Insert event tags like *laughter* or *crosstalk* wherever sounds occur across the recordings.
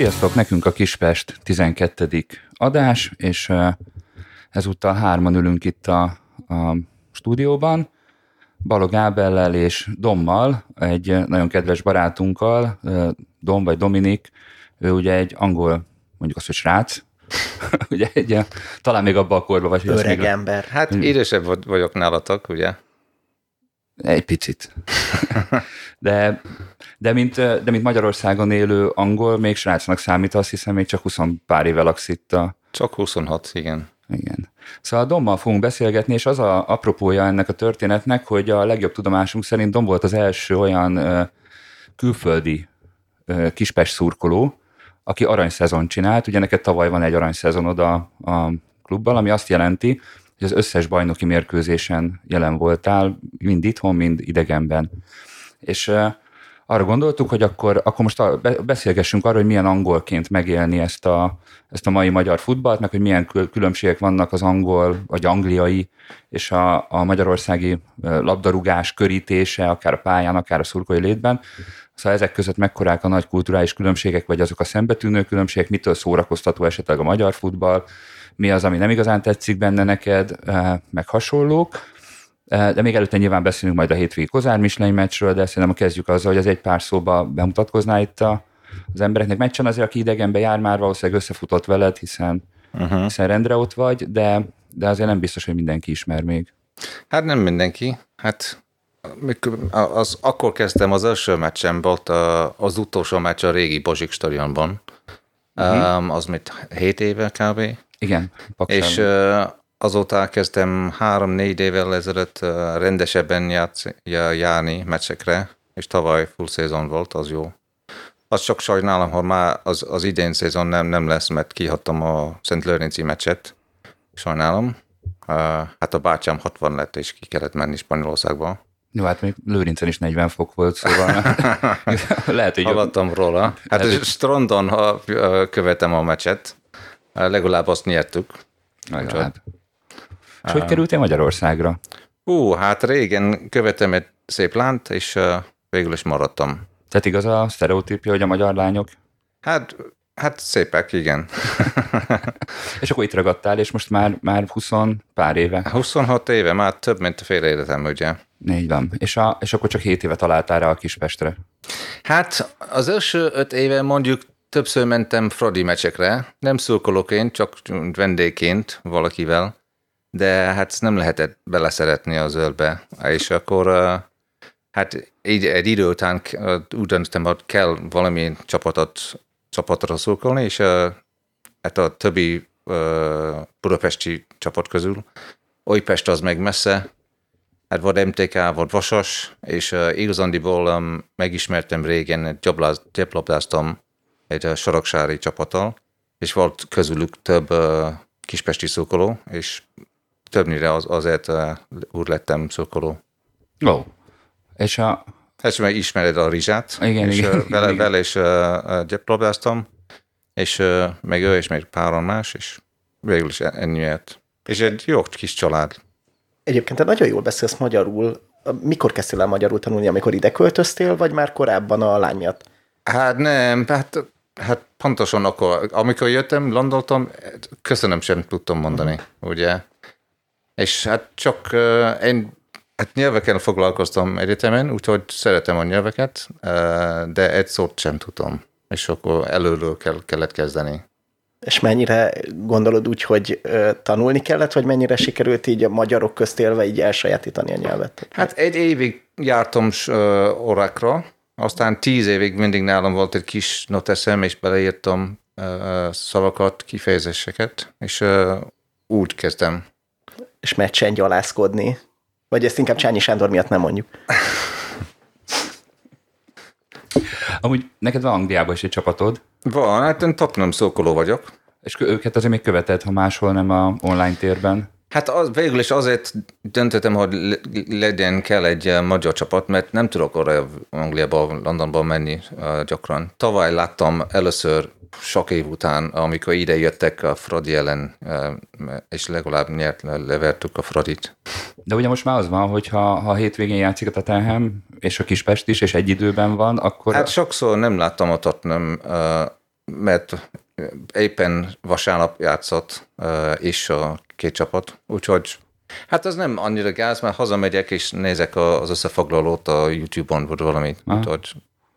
Sziasztok, nekünk a Kispest 12. adás, és ezúttal hárman ülünk itt a, a stúdióban. Balog Ábellel és Dommal, egy nagyon kedves barátunkkal, Dom vagy Dominik, ő ugye egy angol, mondjuk azt, hogy srác, *laughs* ugye egy, talán még abban a korban vagy. Öreg még ember. Hát idősebb vagyok nálatok, ugye? Egy picit. *laughs* De, de, mint, de mint Magyarországon élő angol, még srácnak számít, azt hiszem, még csak 20 pár éve laksz itt a... Csak 26, igen. Igen. Szóval a Dommal fogunk beszélgetni, és az a apropója ennek a történetnek, hogy a legjobb tudomásunk szerint Dom volt az első olyan ö, külföldi ö, kispest szurkoló, aki aranyszezon csinált. Ugye neked tavaly van egy aranyszezonod a, a klubban, ami azt jelenti, hogy az összes bajnoki mérkőzésen jelen voltál, mind itthon, mind idegenben. És arra gondoltuk, hogy akkor, akkor most beszélgessünk arról, hogy milyen angolként megélni ezt a, ezt a mai magyar futballt, meg hogy milyen különbségek vannak az angol, vagy angliai, és a, a magyarországi labdarúgás körítése, akár a pályán, akár a szurkolói létben. Szóval ezek között mekkorák a nagy kulturális különbségek, vagy azok a szembetűnő különbségek, mitől szórakoztató esetleg a magyar futball, mi az, ami nem igazán tetszik benne neked, meg hasonlók. De még előtte nyilván beszélünk majd a hétvégi Kozár Misleny meccsről, de szerintem kezdjük azzal, hogy az egy pár szóba bemutatkozná itt a, az embereknek. Meccsen azért, aki idegenbe jár már, valószínűleg összefutott veled, hiszen, uh-huh. hiszen rendre ott vagy, de, de azért nem biztos, hogy mindenki ismer még. Hát nem mindenki. Hát az, akkor kezdtem az első meccsem, volt az utolsó meccs a régi Bozsik stadionban. Uh-huh. Um, az mit 7 éve kb. Igen. Paksán. És uh, azóta kezdtem három-négy évvel ezelőtt rendesebben játsz, járni meccsekre, és tavaly full szezon volt, az jó. Azt csak sajnálom, hogy már az, az idén szezon nem, nem lesz, mert kihattam a Szent Lőrinci meccset. Sajnálom. Hát a bátyám 60 lett, és ki kellett menni Spanyolországba. Jó, hát még Lőrincen is 40 fok volt, szóval *laughs* lehet, hogy... Hallottam róla. Hát lehet, Strandon ha követem a meccset, legalább azt nyertük. Legalább. És hogy kerültél Magyarországra? Ú, hát régen követem egy szép lánt, és végül is maradtam. Tehát igaz a sztereotípia, hogy a magyar lányok? Hát, hát szépek, igen. *laughs* és akkor itt ragadtál, és most már, már 20 pár éve? 26 éve, már több, mint a fél életem, ugye. Így van. És, a, és akkor csak 7 éve találtál rá a Kispestre? Hát az első öt éve mondjuk többször mentem Fradi meccsekre, nem szurkolóként, csak vendégként valakivel, de hát nem lehetett beleszeretni a zöldbe, és akkor hát így egy idő után úgy döntöttem, hogy kell valami csapatot, csapatra szurkolni, és hát a többi budapesti csapat közül, Olypest az meg messze, hát volt MTK, volt Vasas, és igazándiból um, megismertem régen, gyablabdáztam egy soroksári csapattal, és volt közülük több uh, kispesti szurkoló, és többnyire az, azért uh, úr lettem szurkoló. Ó. Oh. És a... És meg ismered a Rizsát, igen, és igen, vele, igen. vele is uh, labdáztam, és uh, meg ő és még páron más, és végül is ennyiért. És egy jó kis család. Egyébként te nagyon jól beszélsz magyarul. Mikor kezdtél el magyarul tanulni, amikor ide költöztél, vagy már korábban a lány miatt? Hát nem, hát Hát pontosan akkor, amikor jöttem, landoltam, köszönöm sem tudtam mondani, uh-huh. ugye. És hát csak uh, én hát nyelveken foglalkoztam egyetemen, úgyhogy szeretem a nyelveket, uh, de egy szót sem tudom. És akkor előről kell, kellett kezdeni. És mennyire gondolod úgy, hogy uh, tanulni kellett, vagy mennyire sikerült így a magyarok közt élve így elsajátítani a nyelvet? Hát egy évig jártam uh, órákra, aztán tíz évig mindig nálam volt egy kis noteszem, és beleírtam uh, szavakat, kifejezéseket, és úgy kezdem. És meccsen gyalászkodni? Vagy ezt inkább Csányi Sándor miatt nem mondjuk? Amúgy neked van Angliában is egy csapatod? Van, hát én Tottenham szókoló vagyok. És őket azért még követed, ha máshol nem a online térben? Hát az, végül is azért döntöttem, hogy legyen kell egy eh, magyar csapat, mert nem tudok arra Angliába, Londonba menni uh, gyakran. Tavaly láttam először sok év után, amikor ide jöttek a Fradi ellen, uh, és legalább nyert, levertük a Fradit. De ugye most már az van, hogy ha, ha hétvégén játszik a Tottenham, és a Kispest is, és egy időben van, akkor... Hát sokszor nem láttam a Tottenham mert éppen vasárnap játszott is a két csapat, úgyhogy Hát az nem annyira gáz, mert hazamegyek és nézek az összefoglalót a YouTube-on, vagy valamit. Úgyhogy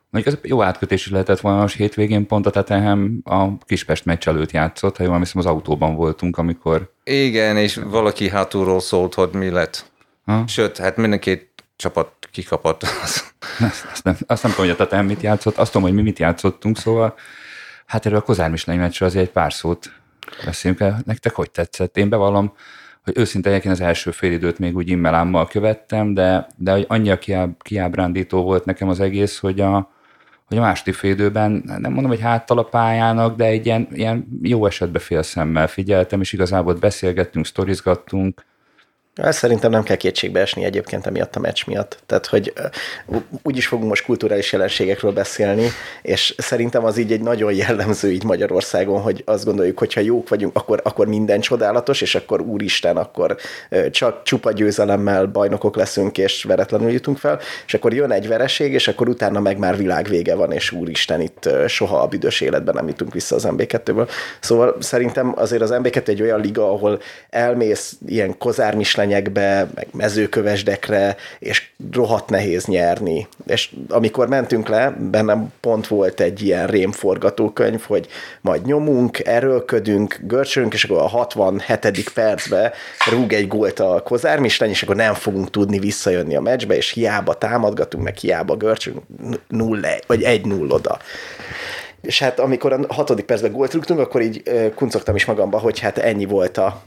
Mondjuk ez jó átkötés lehetett volna, most hétvégén pont a Tetehem a Kispest meccs előtt játszott, ha jól hiszem az autóban voltunk, amikor... Igen, és valaki hátulról szólt, hogy mi lett. Ha? Sőt, hát mindenki csapat kikapott. azt, azt, nem, azt nem tudom, hogy a Tetehem mit játszott, azt tudom, hogy mi mit játszottunk, szóval hát erről a Kozár Misleny meccsről azért egy pár szót beszéljünk el. Nektek hogy tetszett? Én bevallom, hogy őszintén én az első időt még úgy immelámmal követtem, de, de hogy annyira kiábrándító volt nekem az egész, hogy a, hogy a második félidőben, nem mondom, hogy háttal a pályának, de egy ilyen, ilyen jó esetben fél szemmel figyeltem, és igazából beszélgettünk, sztorizgattunk, ezt szerintem nem kell kétségbe esni egyébként emiatt a meccs miatt. Tehát, hogy úgy is fogunk most kulturális jelenségekről beszélni, és szerintem az így egy nagyon jellemző így Magyarországon, hogy azt gondoljuk, hogy ha jók vagyunk, akkor, akkor minden csodálatos, és akkor úristen, akkor csak csupa győzelemmel bajnokok leszünk, és veretlenül jutunk fel, és akkor jön egy vereség, és akkor utána meg már világvége van, és úristen, itt soha a büdös életben nem jutunk vissza az MB2-ből. Szóval szerintem azért az MB2 egy olyan liga, ahol elmész ilyen kozármislen versenyekbe, meg mezőkövesdekre, és rohadt nehéz nyerni. És amikor mentünk le, bennem pont volt egy ilyen rémforgatókönyv, hogy majd nyomunk, erőlködünk, görcsölünk, és akkor a 67. percbe rúg egy gólt a Kozár és akkor nem fogunk tudni visszajönni a meccsbe, és hiába támadgatunk, meg hiába görcsünk, nulla, vagy egy nulloda. És hát amikor a hatodik percben gólt rúgtunk, akkor így kuncogtam is magamba, hogy hát ennyi volt a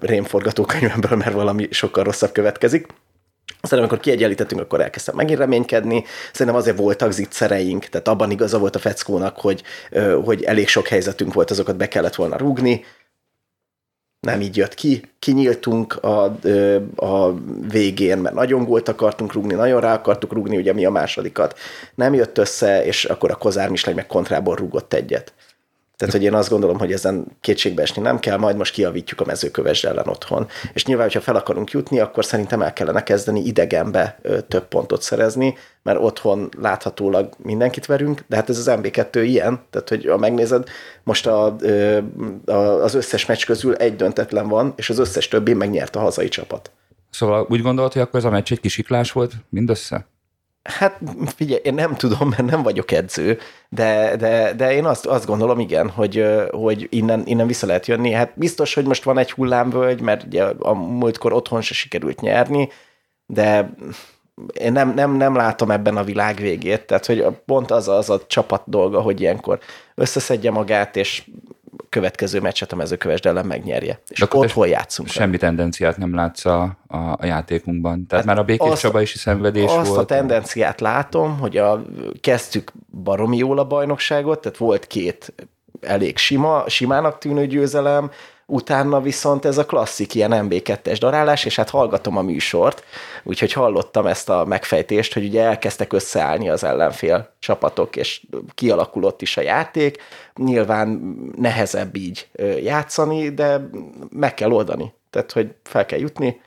rémforgatókönyvemből, mert valami sokkal rosszabb következik. Aztán amikor kiegyenlítettünk, akkor elkezdtem megint reménykedni. Szerintem azért voltak zicsereink, tehát abban igaza volt a feckónak, hogy, hogy elég sok helyzetünk volt, azokat be kellett volna rúgni nem így jött ki, kinyíltunk a, a végén, mert nagyon gólt akartunk rúgni, nagyon rá akartuk rúgni, ugye mi a másodikat. Nem jött össze, és akkor a Kozár Misleny meg kontrából rúgott egyet. Tehát, hogy én azt gondolom, hogy ezen kétségbe esni nem kell, majd most kiavítjuk a mezőköves ellen otthon. És nyilván, hogyha fel akarunk jutni, akkor szerintem el kellene kezdeni idegenbe több pontot szerezni, mert otthon láthatólag mindenkit verünk, de hát ez az MB2 ilyen, tehát, hogy ha megnézed, most a, a, az összes meccs közül egy döntetlen van, és az összes többi megnyert a hazai csapat. Szóval úgy gondolod, hogy akkor ez a meccs egy kisiklás volt mindössze? Hát figyelj, én nem tudom, mert nem vagyok edző, de, de, de én azt, azt gondolom, igen, hogy, hogy innen, innen vissza lehet jönni. Hát biztos, hogy most van egy hullámvölgy, mert ugye a múltkor otthon se sikerült nyerni, de én nem, nem, nem látom ebben a világ végét, tehát hogy pont az az a csapat dolga, hogy ilyenkor összeszedje magát, és következő meccset a mezőkövesd ellen megnyerje. És akkor otthon játszunk. Semmi tendenciát nem látsz a, a, a játékunkban. Tehát hát már a Békés azt, Csaba is szenvedés azt volt. Azt a tendenciát látom, hogy a, kezdtük baromi jól a bajnokságot, tehát volt két elég sima, simának tűnő győzelem, utána viszont ez a klasszik ilyen MB2-es darálás, és hát hallgatom a műsort, úgyhogy hallottam ezt a megfejtést, hogy ugye elkezdtek összeállni az ellenfél csapatok, és kialakulott is a játék. Nyilván nehezebb így játszani, de meg kell oldani. Tehát, hogy fel kell jutni,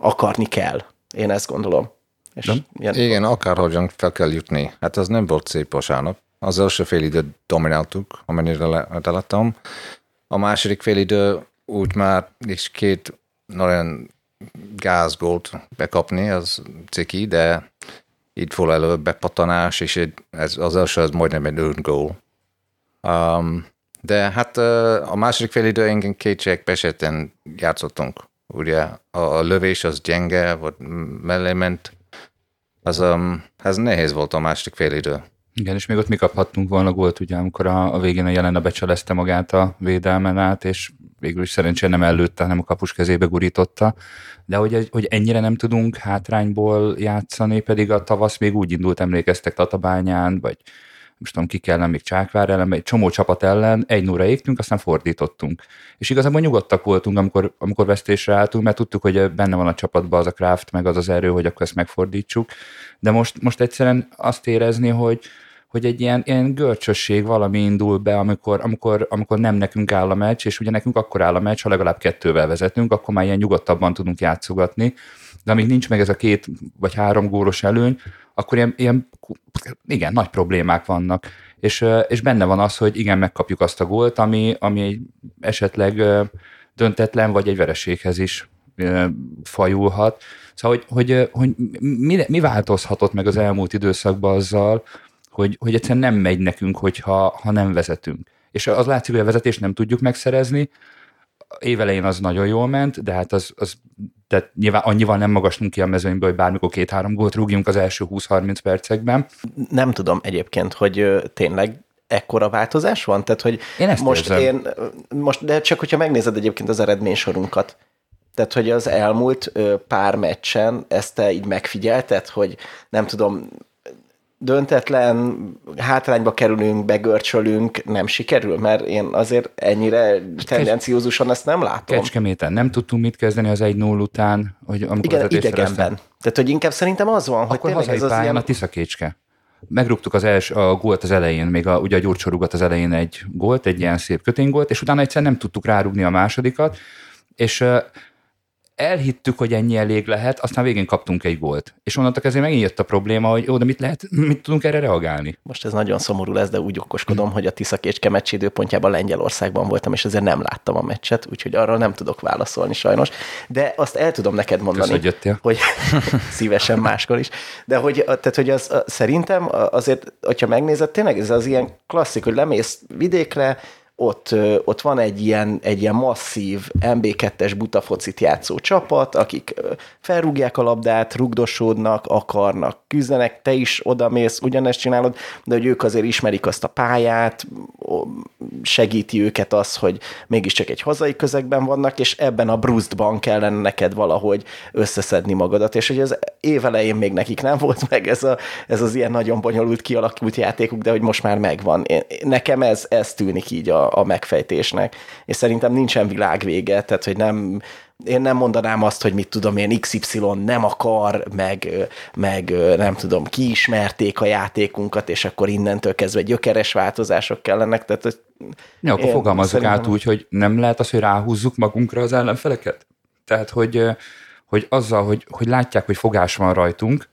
akarni kell. Én ezt gondolom. És ilyen... Igen, akárhogyan fel kell jutni. Hát az nem volt szép vasárnap. Az első fél időt domináltuk, amennyire láttam. A második fél idő úgy már is két nagyon gázgólt bekapni, az ciki, de így fog elő bepatanás, és ez, az első az majdnem egy ön gól. Um, de hát a második fél engem kétségbe esetén játszottunk. Ugye a, a lövés az gyenge, vagy mellé ment. Az, um, ez nehéz volt a második fél idő. Igen, és még ott mi kaphattunk volna gólt, ugye, amikor a, a végén a Jelena becselezte magát a védelmen át, és végül is szerencsére nem előtte, hanem a kapus kezébe gurította. De hogy, hogy ennyire nem tudunk hátrányból játszani, pedig a tavasz még úgy indult, emlékeztek Tatabányán, vagy most tudom, ki kellene még Csákvár ellen, egy csomó csapat ellen, egy nóra égtünk, aztán fordítottunk. És igazából nyugodtak voltunk, amikor, amikor vesztésre álltunk, mert tudtuk, hogy benne van a csapatban az a craft, meg az az erő, hogy akkor ezt megfordítsuk. De most, most egyszerűen azt érezni, hogy, hogy egy ilyen, ilyen görcsösség valami indul be, amikor, amikor, amikor nem nekünk áll a meccs, és ugye nekünk akkor áll a meccs, ha legalább kettővel vezetünk, akkor már ilyen nyugodtabban tudunk játszogatni, de amíg nincs meg ez a két vagy három gólos előny, akkor ilyen, ilyen igen, nagy problémák vannak. És, és benne van az, hogy igen, megkapjuk azt a gólt, ami, ami egy esetleg döntetlen, vagy egy vereséghez is fajulhat. Szóval, hogy, hogy, hogy mi, mi változhatott meg az elmúlt időszakban azzal, hogy, hogy egyszerűen nem megy nekünk, hogyha, ha nem vezetünk. És az látszik, hogy a vezetést nem tudjuk megszerezni, évelején az nagyon jól ment, de hát az, az tehát nyilván annyival nem magaslunk ki a mezőnyből, hogy bármikor két-három gólt rúgjunk az első 20-30 percekben. Nem tudom egyébként, hogy tényleg ekkora változás van? Tehát, hogy én ezt most érzem. én, most, de csak hogyha megnézed egyébként az eredménysorunkat, tehát, hogy az elmúlt pár meccsen ezt te így megfigyelted, hogy nem tudom, döntetlen, hátrányba kerülünk, begörcsölünk, nem sikerül, mert én azért ennyire tendenciózusan ezt nem látom. Kecskeméten nem tudtunk mit kezdeni az 1-0 után, hogy amikor Igen, idegenben. lesznek. Tehát, hogy inkább szerintem az van, hogy Akkor tényleg hazai ez az pályán ilyen... a Tiszakécske. Megrúgtuk az első, a gólt az elején, még a, ugye a Gyurcsó az elején egy gólt, egy ilyen szép köténygólt, és utána egyszer nem tudtuk rárugni a másodikat, és elhittük, hogy ennyi elég lehet, aztán végén kaptunk egy gólt. És onnantól kezdve megint jött a probléma, hogy jó, de mit lehet, mit tudunk erre reagálni? Most ez nagyon szomorú lesz, de úgy okoskodom, hogy a Tiszakécske meccs időpontjában Lengyelországban voltam, és ezért nem láttam a meccset, úgyhogy arra nem tudok válaszolni sajnos. De azt el tudom neked mondani, Kösz, hogy jöttél. hogy *laughs* szívesen máskor is. De hogy, tehát, hogy az, szerintem azért, hogyha megnézed, tényleg ez az ilyen klasszik, hogy lemész vidékre, ott, ott van egy ilyen, egy ilyen masszív MB2-es butafocit játszó csapat, akik felrúgják a labdát, rugdosódnak, akarnak, küzdenek, te is odamész, ugyanezt csinálod, de hogy ők azért ismerik azt a pályát, segíti őket az, hogy mégiscsak egy hazai közegben vannak, és ebben a brusztban kellene neked valahogy összeszedni magadat, és hogy az évelején még nekik nem volt meg ez, a, ez az ilyen nagyon bonyolult kialakult játékuk, de hogy most már megvan. Én, nekem ez, ez tűnik így a, a megfejtésnek, és szerintem nincsen világvége, tehát hogy nem, én nem mondanám azt, hogy mit tudom én, XY nem akar, meg, meg nem tudom, kiismerték a játékunkat, és akkor innentől kezdve gyökeres változások kellenek, tehát Ja, akkor szerintem- át úgy, hogy nem lehet az, hogy ráhúzzuk magunkra az ellenfeleket? Tehát, hogy, hogy azzal, hogy, hogy látják, hogy fogás van rajtunk,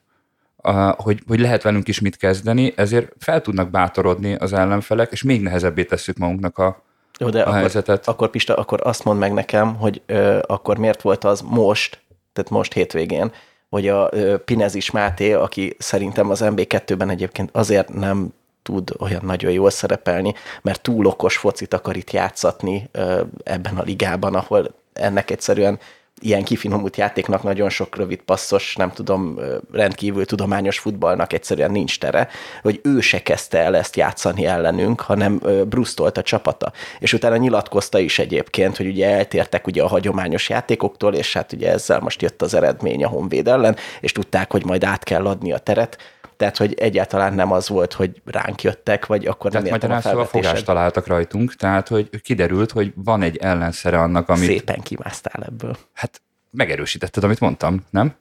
hogy, hogy lehet velünk is mit kezdeni, ezért fel tudnak bátorodni az ellenfelek, és még nehezebbé tesszük magunknak a, Jó, de a akkor, helyzetet. akkor Pista, akkor azt mond meg nekem, hogy ö, akkor miért volt az most, tehát most hétvégén, hogy a ö, Pinezis Máté, aki szerintem az MB2-ben egyébként azért nem tud olyan nagyon jól szerepelni, mert túl okos focit akar itt játszatni ö, ebben a ligában, ahol ennek egyszerűen ilyen kifinomult játéknak nagyon sok rövid passzos, nem tudom, rendkívül tudományos futballnak egyszerűen nincs tere, hogy ő se kezdte el ezt játszani ellenünk, hanem brusztolt a csapata. És utána nyilatkozta is egyébként, hogy ugye eltértek ugye a hagyományos játékoktól, és hát ugye ezzel most jött az eredmény a Honvéd ellen, és tudták, hogy majd át kell adni a teret, tehát, hogy egyáltalán nem az volt, hogy ránk jöttek, vagy akkor Tehát nem értem a szóval fogást találtak rajtunk, tehát hogy kiderült, hogy van egy ellenszere annak, amit Szépen kimásztál ebből. hát megerősítetted, amit mondtam, nem?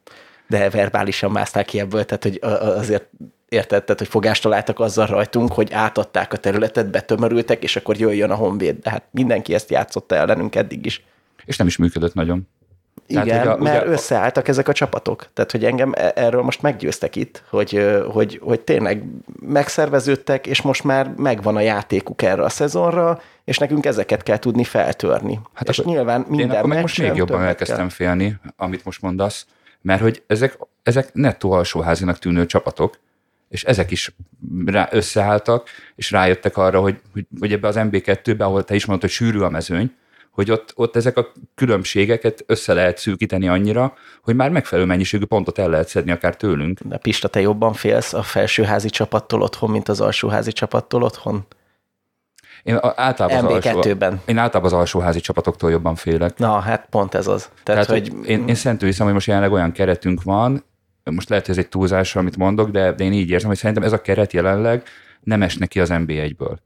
de verbálisan mászták ki ebből, tehát hogy azért érted, tehát, hogy fogást találtak azzal rajtunk, hogy átadták a területet, betömörültek, és akkor jöjjön a honvéd. De hát mindenki ezt játszotta ellenünk eddig is. És nem is működött nagyon. Tehát, Igen, a- mert ugye- összeálltak ezek a csapatok. Tehát, hogy engem e- erről most meggyőztek itt, hogy, hogy, hogy tényleg megszerveződtek, és most már megvan a játékuk erre a szezonra, és nekünk ezeket kell tudni feltörni. Hát és akkor- nyilván minden Én akkor meg most még jobban elkezdtem kell. félni, amit most mondasz, mert hogy ezek, ezek nettó alsóházinak tűnő csapatok, és ezek is rá, összeálltak, és rájöttek arra, hogy, hogy, hogy ebbe az MB2-be, ahol te is mondod, hogy sűrű a mezőny, hogy ott, ott ezek a különbségeket össze lehet szűkíteni annyira, hogy már megfelelő mennyiségű pontot el lehet szedni akár tőlünk. De Pista, te jobban félsz a felsőházi csapattól otthon, mint az alsóházi csapattól otthon? Én általában az, alsó, MB2-ben. én általában az alsóházi csapatoktól jobban félek. Na, hát pont ez az. Tehát, Tehát, hogy én, én szentül hiszem, hogy most jelenleg olyan keretünk van, most lehet, hogy ez egy túlzás, amit mondok, de, de én így érzem, hogy szerintem ez a keret jelenleg nem esne ki az NB1-ből.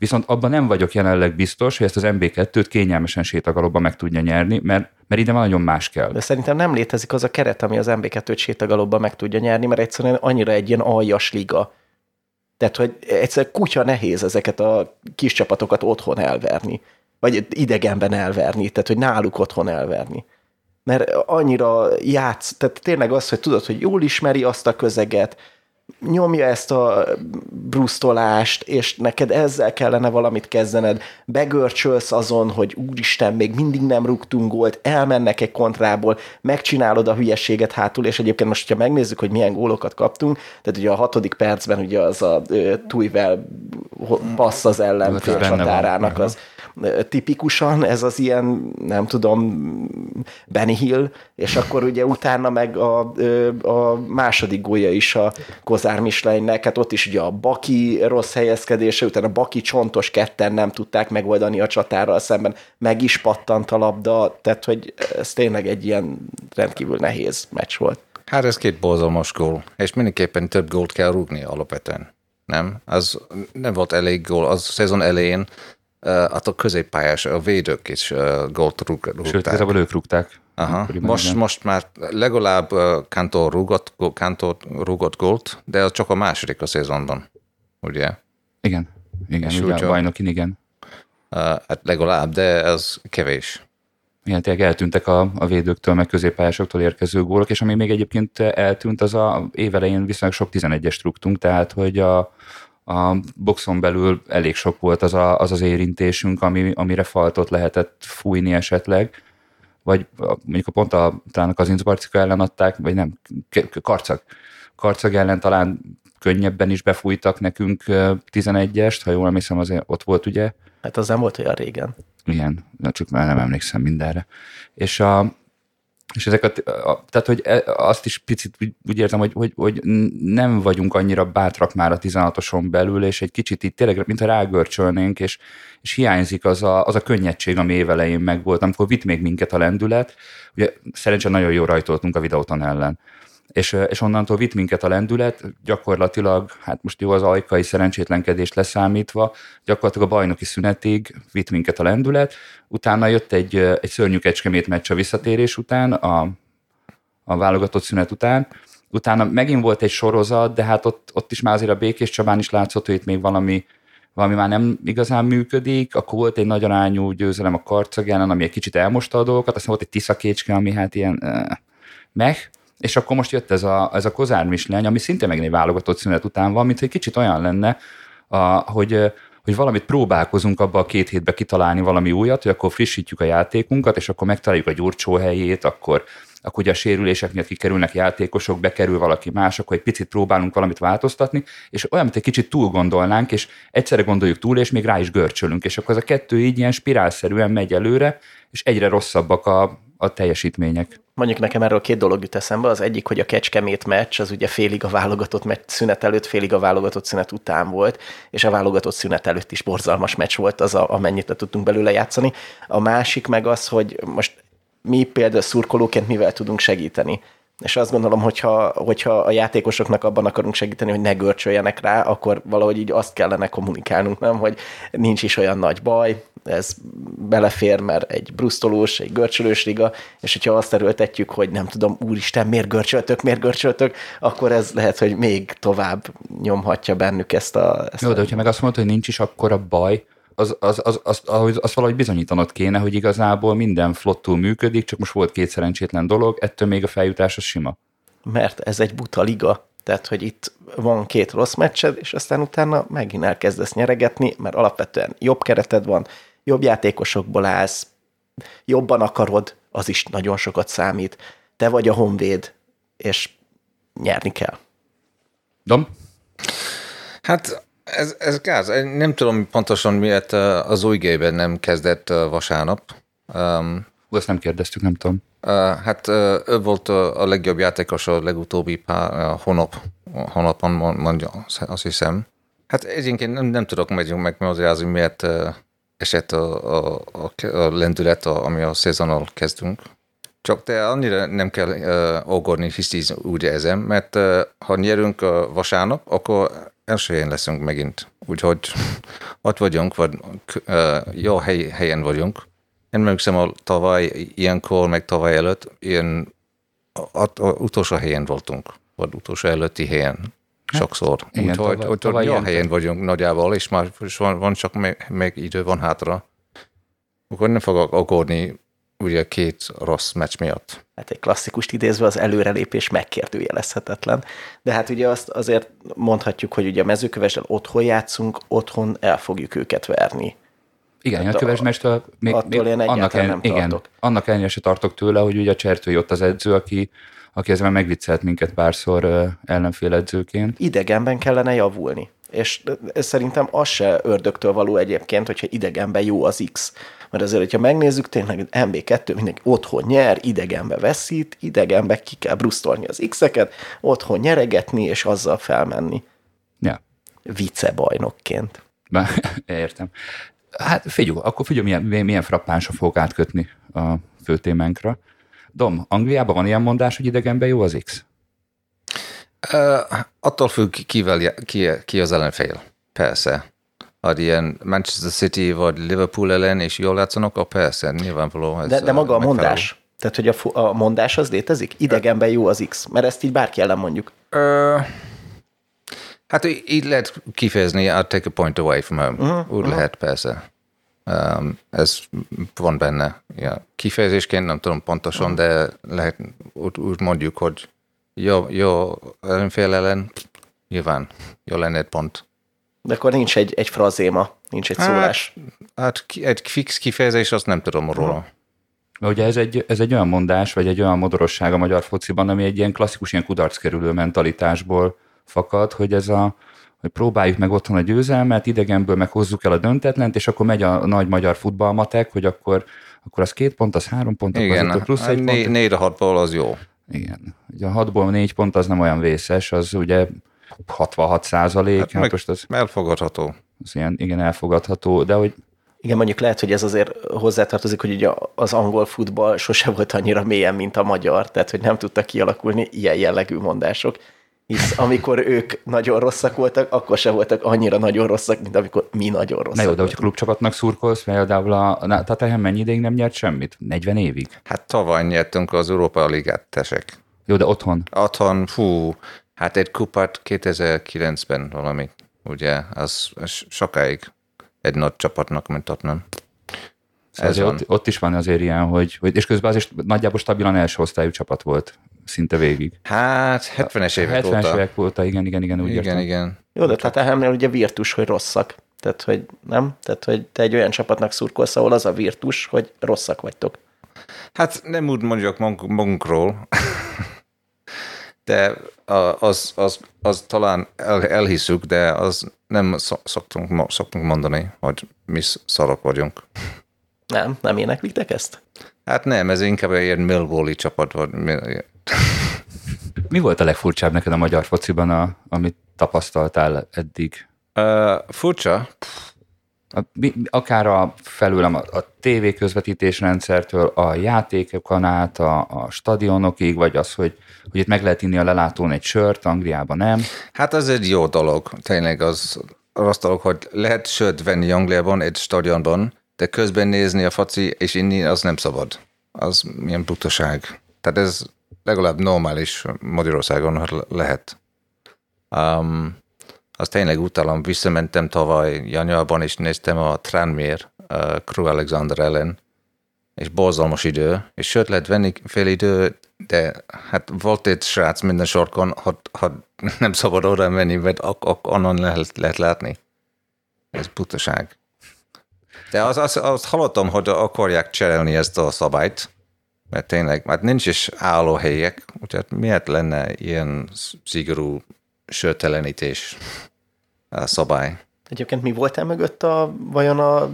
Viszont abban nem vagyok jelenleg biztos, hogy ezt az MB2-t kényelmesen sétagalobba meg tudja nyerni, mert, mert ide már nagyon más kell. De szerintem nem létezik az a keret, ami az MB2-t sétagalobban meg tudja nyerni, mert egyszerűen annyira egy ilyen aljas liga. Tehát, hogy egyszer kutya nehéz ezeket a kis csapatokat otthon elverni. Vagy idegenben elverni, tehát, hogy náluk otthon elverni. mert annyira játsz, tehát tényleg az, hogy tudod, hogy jól ismeri azt a közeget, nyomja ezt a brusztolást, és neked ezzel kellene valamit kezdened, begörcsölsz azon, hogy úristen, még mindig nem rúgtunk gólt, elmennek egy kontrából, megcsinálod a hülyességet hátul, és egyébként most, ha megnézzük, hogy milyen gólokat kaptunk, tehát ugye a hatodik percben ugye az a Tuivel passz az ellenfél csatárának, az tipikusan ez az ilyen, nem tudom, Benny Hill, és akkor ugye utána meg a, a második gólya is a Kozár Misleinnek, hát ott is ugye a Baki rossz helyezkedése, utána a Baki csontos ketten nem tudták megoldani a csatárral szemben, meg is pattant a labda, tehát hogy ez tényleg egy ilyen rendkívül nehéz meccs volt. Hát ez két borzalmas gól, és mindenképpen több gólt kell rúgni alapvetően. Nem? Az nem volt elég gól. Az szezon elején hát a középpályás, a védők is gólt rúgták. Sőt, igazából ők rúgták. Aha. Most, most már legalább Kantor rúgott, Kantor rúgott gólt, de az csak a második a szezonban, ugye? Igen, igen, ugye a bajnokin, igen. Hát legalább, de ez kevés. Igen, tényleg eltűntek a, a védőktől, meg középpályásoktól érkező gólok, és ami még egyébként eltűnt, az a évelején viszonylag sok 11-est rúgtunk, tehát hogy a, a boxon belül elég sok volt az a, az, az érintésünk, ami, amire faltot lehetett fújni esetleg, vagy mondjuk a pont a, talán a Kazincbarcika ellen adták, vagy nem, karcag. Karcag ellen talán könnyebben is befújtak nekünk 11-est, ha jól emlékszem, az ott volt ugye. Hát az nem volt olyan régen. Igen, csak már nem emlékszem mindenre. És a, és ezeket, tehát hogy e, azt is picit úgy, úgy értem, hogy, hogy, hogy nem vagyunk annyira bátrak már a 16-oson belül, és egy kicsit itt tényleg, mintha rágörcsölnénk, és, és hiányzik az a, az a könnyedség, ami évelején megvolt, amikor vitt még minket a lendület. Ugye szerencsére nagyon jó rajtoltunk a videóton ellen és, és onnantól vitt minket a lendület, gyakorlatilag, hát most jó az ajkai szerencsétlenkedést leszámítva, gyakorlatilag a bajnoki szünetig vitt minket a lendület, utána jött egy, egy szörnyű kecskemét meccs a visszatérés után, a, a válogatott szünet után, utána megint volt egy sorozat, de hát ott, ott is már azért a Békés Csabán is látszott, hogy itt még valami, valami már nem igazán működik, akkor volt egy nagy arányú győzelem a Karcagenen, ami egy kicsit elmosta a dolgokat, aztán volt egy Tiszakécske, ami hát ilyen uh, meh, és akkor most jött ez a, ez a Kozár Misleny, ami szinte meg egy válogatott szünet után van, mint egy kicsit olyan lenne, a, hogy, hogy valamit próbálkozunk abba a két hétbe kitalálni valami újat, hogy akkor frissítjük a játékunkat, és akkor megtaláljuk a gyurcsó helyét, akkor, akkor ugye a sérülések miatt kikerülnek játékosok, bekerül valaki más, akkor egy picit próbálunk valamit változtatni, és olyan, mint egy kicsit túl gondolnánk, és egyszerre gondoljuk túl, és még rá is görcsölünk, és akkor ez a kettő így ilyen spirálszerűen megy előre, és egyre rosszabbak a, a teljesítmények. Mondjuk nekem erről két dolog jut eszembe. Az egyik, hogy a Kecskemét meccs, az ugye félig a válogatott meccs szünet előtt, félig a válogatott szünet után volt, és a válogatott szünet előtt is borzalmas meccs volt az, a, amennyit le tudtunk belőle játszani. A másik meg az, hogy most mi például szurkolóként mivel tudunk segíteni. És azt gondolom, hogyha, hogyha a játékosoknak abban akarunk segíteni, hogy ne görcsöljenek rá, akkor valahogy így azt kellene kommunikálnunk, nem, hogy nincs is olyan nagy baj, ez belefér, mert egy brusztolós, egy görcsölős liga, és hogyha azt erőltetjük, hogy nem tudom, úristen, miért görcsöltök, miért görcsöltök, akkor ez lehet, hogy még tovább nyomhatja bennük ezt a... Ezt Jó, de hogyha meg azt mondod, hogy nincs is akkor a baj, az, az, az, az, az, az valahogy bizonyítanod kéne, hogy igazából minden flottul működik, csak most volt két szerencsétlen dolog, ettől még a feljutás az sima. Mert ez egy buta liga, tehát, hogy itt van két rossz meccsed, és aztán utána megint elkezdesz nyeregetni, mert alapvetően jobb kereted van, jobb játékosokból állsz, jobban akarod, az is nagyon sokat számít. Te vagy a honvéd, és nyerni kell. Dom? Hát ez, ez gáz. Nem tudom pontosan miért az új gében nem kezdett vasárnap. Um, Ezt nem kérdeztük, nem tudom. Uh, hát uh, ő volt a, legjobb játékos a legutóbbi pár uh, hónap, hónapon, mondja, azt hiszem. Hát egyébként nem, nem tudok megyünk megmagyarázni, miért uh, esett a, a, a, a lendület, a, ami a szezonnal kezdünk. Csak te annyira nem kell uh, ogorni, hisztizni úgy ezen, mert uh, ha nyerünk uh, vasárnap, akkor első helyen leszünk megint. Úgyhogy ott vagyunk, vagy uh, jó hely, helyen vagyunk. Én emlékszem, a tavaly ilyenkor, meg tavaly előtt, ilyen a, a, a utolsó helyen voltunk, vagy utolsó előtti helyen sokszor. Igen, Úgyhogy tavaly, tavaly jó helyen vagyunk nagyjából, és már és van, van csak még, még idő van hátra. Akkor nem fogok aggódni ugye két rossz meccs miatt. Hát egy klasszikust idézve az előrelépés megkérdőjelezhetetlen. De hát ugye azt azért mondhatjuk, hogy ugye a mezőkövesden otthon játszunk, otthon el fogjuk őket verni. Igen, Hát a kövesmestől még, attól én egyáltalán ellen- nem igen, tartok. annak ellenére se tartok tőle, hogy ugye a Csertői ott az edző, aki, aki ezzel megviccelt minket párszor ö, ellenfél edzőként. Idegenben kellene javulni. És szerintem az se ördögtől való egyébként, hogyha idegenben jó az X. Mert azért, hogyha megnézzük, tényleg MB2 mindenki otthon nyer, idegenbe veszít, idegenbe ki kell brusztolni az X-eket, otthon nyeregetni, és azzal felmenni. Ja, Vicebajnokként. Bár, *laughs* értem. Hát figyelj, akkor figyelj, milyen, milyen, milyen frappánsan fogok átkötni a fő témánkra. Dom, Angliában van ilyen mondás, hogy idegenben jó az X? Uh, attól függ, kivel, ki, ki az ellenfél. Persze. Ha ilyen Manchester City vagy Liverpool ellen, és jól játszanak, akkor persze, nyilvánvaló. Ez De, de maga a megfelelő. mondás, tehát hogy a, a mondás az létezik? Idegenben jó az X, mert ezt így bárki ellen mondjuk. Ö, hát í- így lehet kifejezni, I'll take a point away from home. Uh-huh, Úgy lehet, persze. Ez van benne. Ja. Kifejezésként nem tudom pontosan, de lehet úgy, úgy mondjuk, hogy jó, jó ellenfél ellen, nyilván jó lenne egy pont. De akkor nincs egy, egy frazéma, nincs egy szólás. Hát egy fix kifejezés, azt nem tudom róla. Mert ugye ez egy, ez egy olyan mondás, vagy egy olyan modorosság a magyar fociban, ami egy ilyen klasszikus, ilyen kudarckerülő mentalitásból fakad, hogy ez a, hogy próbáljuk meg otthon a győzelmet, idegenből meg hozzuk el a döntetlent, és akkor megy a nagy magyar futballmatek, hogy akkor, akkor az két pont, az három pont, akkor az Igen, öt plusz hát egy né- pont. négy a hatból az jó. Igen. Ugye a hatból négy pont az nem olyan vészes, az ugye 66 százalék, hát, hát most az, Elfogadható. az ilyen, igen, elfogadható, de hogy Igen, mondjuk lehet, hogy ez azért hozzátartozik, hogy ugye az angol futball sose volt annyira mélyen, mint a magyar, tehát hogy nem tudtak kialakulni ilyen jellegű mondások. Hisz amikor ők nagyon rosszak voltak, akkor se voltak annyira nagyon rosszak, mint amikor mi nagyon rosszak Na jó, de hogyha klubcsapatnak szurkolsz, például a, a Tottenham mennyi ideig nem nyert semmit? 40 évig? Hát tavaly nyertünk az Európa Ligát, tesek. Jó, de otthon. Otthon, fú, hát egy kupát 2009-ben valami, ugye, az, az sokáig egy nagy csapatnak, mint Tottenham. Szóval Ez ott, ott, is van azért ilyen, hogy, hogy és közben azért nagyjából stabilan első osztályú csapat volt szinte végig. Hát 70-es évek 70-es óta. évek óta, igen, igen, igen, úgy Igen, értem. igen. Jó, de Tottenhamnél ugye virtus, hogy rosszak. Tehát, hogy nem? Tehát, hogy te egy olyan csapatnak szurkolsz, ahol az a virtus, hogy rosszak vagytok. Hát nem úgy mondjuk magunk- magunkról, *laughs* de az, az, az talán el, elhiszük, de az nem szo- szoktunk, szoktunk mondani, hogy mi sz- szarok vagyunk. Nem? Nem éneklitek ezt? Hát nem, ez inkább egy ilyen Millwall-i csapat vagy. Mi- volt a legfurcsább neked a magyar fociban, a, amit tapasztaltál eddig? Uh, furcsa, A, mi, akár a felőlem a, a TV közvetítés rendszertől, a játékokon át, a, a stadionokig, vagy az, hogy, hogy itt meg lehet inni a lelátón egy sört, Angliában nem. Hát az egy jó dolog, tényleg az rossz dolog, hogy lehet sört venni Angliában egy stadionban, de közben nézni a foci és inni, az nem szabad. Az milyen butaság. Tehát ez legalább normális Magyarországon lehet. Um, az tényleg utálom, visszamentem tavaly januárban, és néztem a Tranmere uh, Crew Alexander ellen, és borzalmas idő, és sőt lehet venni fél idő, de hát volt egy srác minden sorkon, ha, nem szabad oda menni, mert ak- ak- onnan lehet, lehet látni. Ez butaság. De az, az, azt hallottam, hogy akarják cserélni ezt a szabályt, mert tényleg, mert nincs is állóhelyek, úgyhogy miért lenne ilyen szigorú sőtelenítés a szabály? Egyébként mi volt el mögött a, vajon a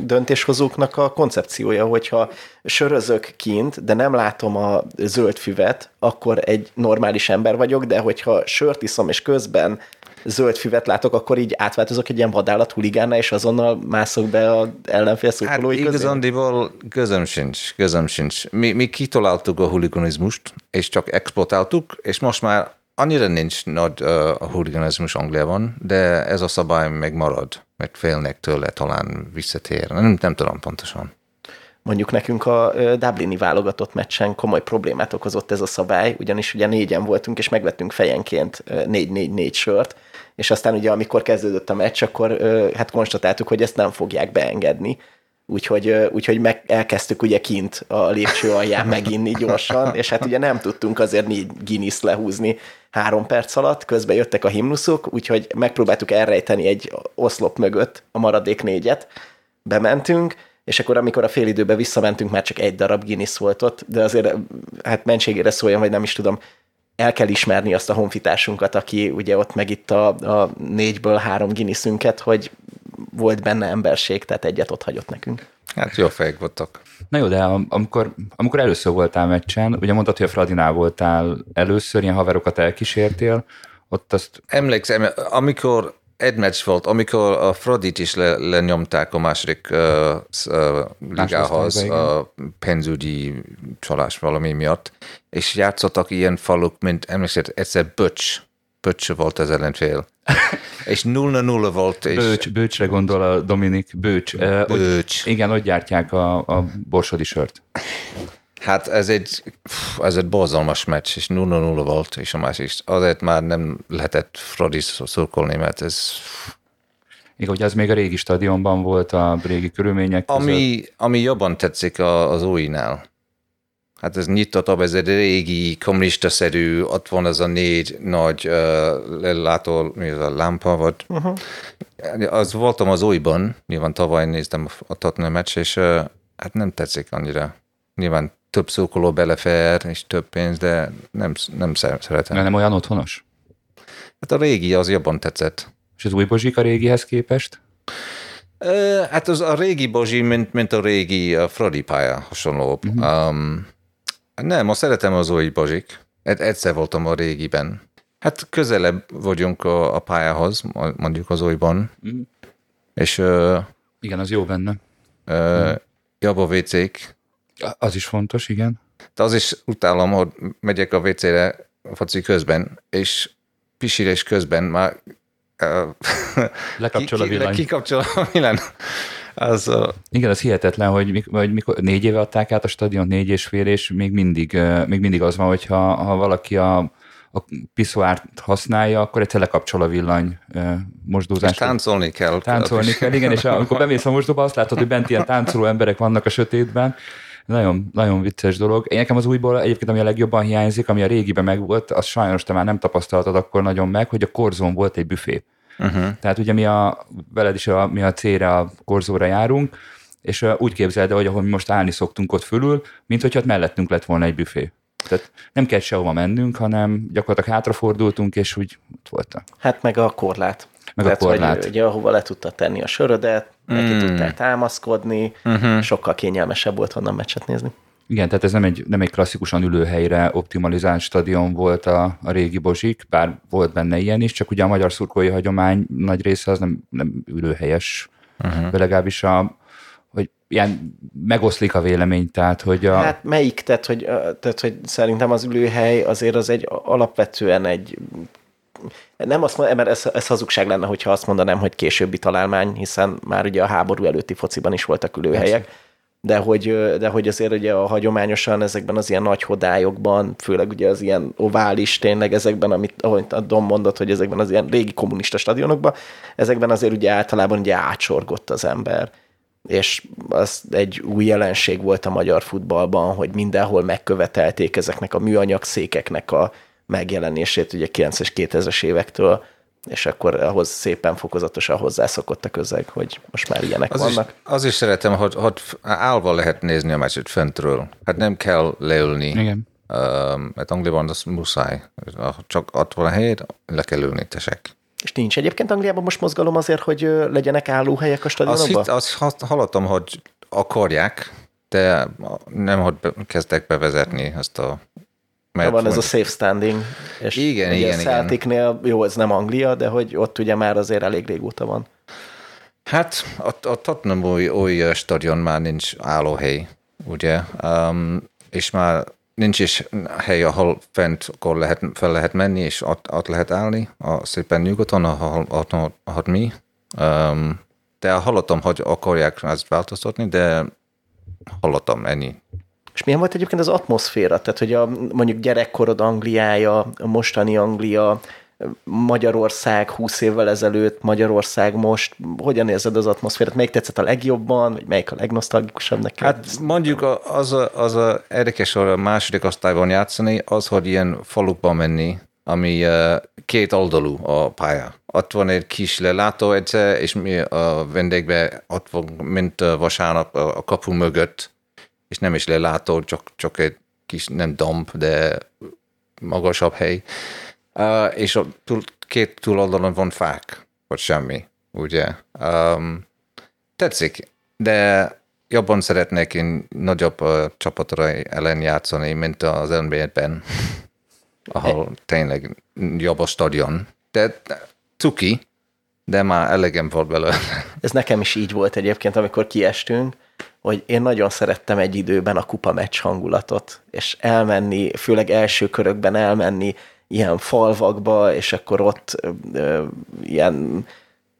döntéshozóknak a koncepciója, hogyha sörözök kint, de nem látom a zöld füvet, akkor egy normális ember vagyok, de hogyha sört iszom és közben zöld füvet látok, akkor így átváltozok egy ilyen vadállat huligánná, és azonnal mászok be az ellenfél Hát szurkolói közé. igazándiból közöm sincs, közöm sincs. Mi, mi kitaláltuk a huliganizmust, és csak exportáltuk, és most már annyira nincs nagy uh, a huliganizmus Angliában, de ez a szabály megmarad, mert félnek tőle talán visszatér. Nem, nem tudom pontosan. Mondjuk nekünk a Dublini válogatott meccsen komoly problémát okozott ez a szabály, ugyanis ugye négyen voltunk, és megvettünk fejenként ö, négy-négy-négy sört, és aztán ugye amikor kezdődött a meccs, akkor hát konstatáltuk, hogy ezt nem fogják beengedni, úgyhogy, úgyhogy meg elkezdtük ugye kint a lépcső alján *laughs* meginni gyorsan, és hát ugye nem tudtunk azért négy Guinness lehúzni három perc alatt, közben jöttek a himnuszok, úgyhogy megpróbáltuk elrejteni egy oszlop mögött a maradék négyet, bementünk, és akkor amikor a félidőbe visszamentünk, már csak egy darab Guinness volt ott, de azért hát mentségére szóljon, vagy nem is tudom, el kell ismerni azt a honfitársunkat, aki ugye ott megitta a, a négyből három Guinnessünket, hogy volt benne emberség, tehát egyet ott hagyott nekünk. Hát jó fejek voltak. Na jó, de amikor, amikor először voltál meccsen, ugye mondtad, hogy a Fradinál voltál először, ilyen haverokat elkísértél, ott azt... Emlékszem, amikor egy meccs volt, amikor a Fradit is le, lenyomták a második uh, uh, ligához a pénzügyi csalás valami miatt, és játszottak ilyen faluk, mint emlékszem, egyszer Böcs, Böcs volt az ellenfél. *laughs* és 0-0 volt. És... Bőcs, bőcsre gondol a Dominik, Bőcs. Bőcs. Ott, igen, ott gyártják a, a borsodi sört. Hát ez egy, ez egy borzalmas meccs, és 0-0 volt, és a másik azért már nem lehetett Fradi szurkolni, mert ez... Igen, hogy az még a régi stadionban volt a régi körülmények között. Ami, ami jobban tetszik az újnál. Hát ez nyitottabb, ez egy régi, kommunista-szerű, ott van az a négy nagy uh, lelátó, mi az a lámpa, vagy... Uh-huh. Az voltam az újban, nyilván tavaly néztem a Tottenham meccs, és uh, hát nem tetszik annyira. Nyilván több szókoló belefér, és több pénz, de nem, nem szeretem. De nem olyan otthonos? Hát a régi az jobban tetszett. És az új Bozsik a régihez képest? Hát az a régi Bozsi, mint, mint a régi a Fradi pálya hasonló. Uh-huh. Um, nem, azt szeretem az új Bozsik. Egyszer voltam a régiben. Hát közelebb vagyunk a, a pályához, mondjuk az újban. Uh-huh. És... Uh, Igen, az jó benne. Uh, uh-huh. Jobb a WC-k, az is fontos, igen. De az is utálom, hogy megyek a WC-re foci közben, és pisilés közben már *laughs* lekapcsol a villany. Kikapcsol a villany. Az. Igen, az hihetetlen, hogy mikor, hogy mikor négy éve adták át a stadion, négy és fél, és még mindig, még mindig az van, hogyha ha valaki a, a piszoárt használja, akkor egyszer lekapcsol a villany mosdózás. És táncolni kell. Táncolni kell, igen, és *laughs* amikor bemész a mosdóba, azt látod, hogy bent ilyen táncoló emberek vannak a sötétben, nagyon, nagyon vicces dolog. Én nekem az újból egyébként, ami a legjobban hiányzik, ami a régiben megvolt, az sajnos te már nem tapasztaltad akkor nagyon meg, hogy a korzón volt egy büfé. Uh-huh. Tehát ugye mi a, veled is a, mi a célra, a korzóra járunk, és úgy képzeld el, hogy ahol mi most állni szoktunk ott fölül, mint hogyha ott mellettünk lett volna egy büfé. Tehát nem kell sehova mennünk, hanem gyakorlatilag hátrafordultunk, és úgy ott voltak. Hát meg a korlát. Meg Tehát, a korlát. Hogy, ugye, ahova le tudtad tenni a sörödet, mm. neki tudtál támaszkodni, uh-huh. sokkal kényelmesebb volt onnan meccset nézni. Igen, tehát ez nem egy, nem egy klasszikusan ülőhelyre optimalizált stadion volt a, a régi Bozsik, bár volt benne ilyen is, csak ugye a magyar szurkolói hagyomány nagy része az nem, nem ülőhelyes, uh-huh. de legalábbis a, hogy ilyen megoszlik a vélemény, tehát hogy a... Hát melyik, tehát hogy, tehát hogy szerintem az ülőhely azért az egy alapvetően egy nem azt mondom, mert ez, ez hazugság lenne, hogyha azt mondanám, hogy későbbi találmány, hiszen már ugye a háború előtti fociban is voltak ülőhelyek, de hogy, de hogy azért ugye a hagyományosan ezekben az ilyen nagy hodályokban, főleg ugye az ilyen ovális tényleg ezekben, amit ahogy a Dom mondott, hogy ezekben az ilyen régi kommunista stadionokban, ezekben azért ugye általában ugye átsorgott az ember. És az egy új jelenség volt a magyar futballban, hogy mindenhol megkövetelték ezeknek a műanyag székeknek a megjelenését ugye 90-es 2000-es évektől, és akkor ahhoz szépen fokozatosan hozzászokott a közeg, hogy most már ilyenek az vannak. Is, az is szeretem, hogy, hogy állva lehet nézni a meccset föntről. Hát nem kell leülni. Igen. Uh, mert Angliában az muszáj. Csak ott van a hely, le kell ülni, tesek. És nincs egyébként Angliában most mozgalom azért, hogy legyenek állóhelyek a stadionokban? Azt, azt hallottam, hogy akarják, de nem, hogy kezdek bevezetni ezt a mert van ez a safe standing. És igen, igen, igen. jó, ez nem Anglia, de hogy ott ugye már azért elég régóta van. Hát a, a Tottenham új, új stadion már nincs állóhely, ugye, um, és már nincs is hely, ahol fent akkor lehet, fel lehet menni, és ott, ott lehet állni, a, szépen nyugodtan, ahol, ott, ott mi. Um, de hallottam, hogy akarják ezt változtatni, de hallottam ennyi. És milyen volt egyébként az atmoszféra? Tehát, hogy a mondjuk gyerekkorod Angliája, a mostani Anglia, Magyarország 20 évvel ezelőtt, Magyarország most, hogyan érzed az atmoszférát? Melyik tetszett a legjobban, vagy melyik a legnosztalgikusabb neked? Hát mondjuk az a, az a érdekes a második osztályban játszani, az, hogy ilyen falukban menni, ami uh, két oldalú a pálya. Ott van egy kis lelátó egyszer, és mi a vendégbe ott van, mint vasárnap a kapu mögött, és nem is lelátó, csak, csak egy kis, nem domb, de magasabb hely. Uh, és a túl, két túloldalon van fák, vagy semmi, ugye. Um, tetszik, de jobban szeretnék én nagyobb uh, csapatra ellen játszani, mint az NBA-ben, ahol tényleg jobb a stadion. De cuki, de már elegem volt belőle. *laughs* Ez nekem is így volt egyébként, amikor kiestünk, hogy én nagyon szerettem egy időben a kupa meccs hangulatot, és elmenni, főleg első körökben elmenni ilyen falvakba, és akkor ott ö, ilyen,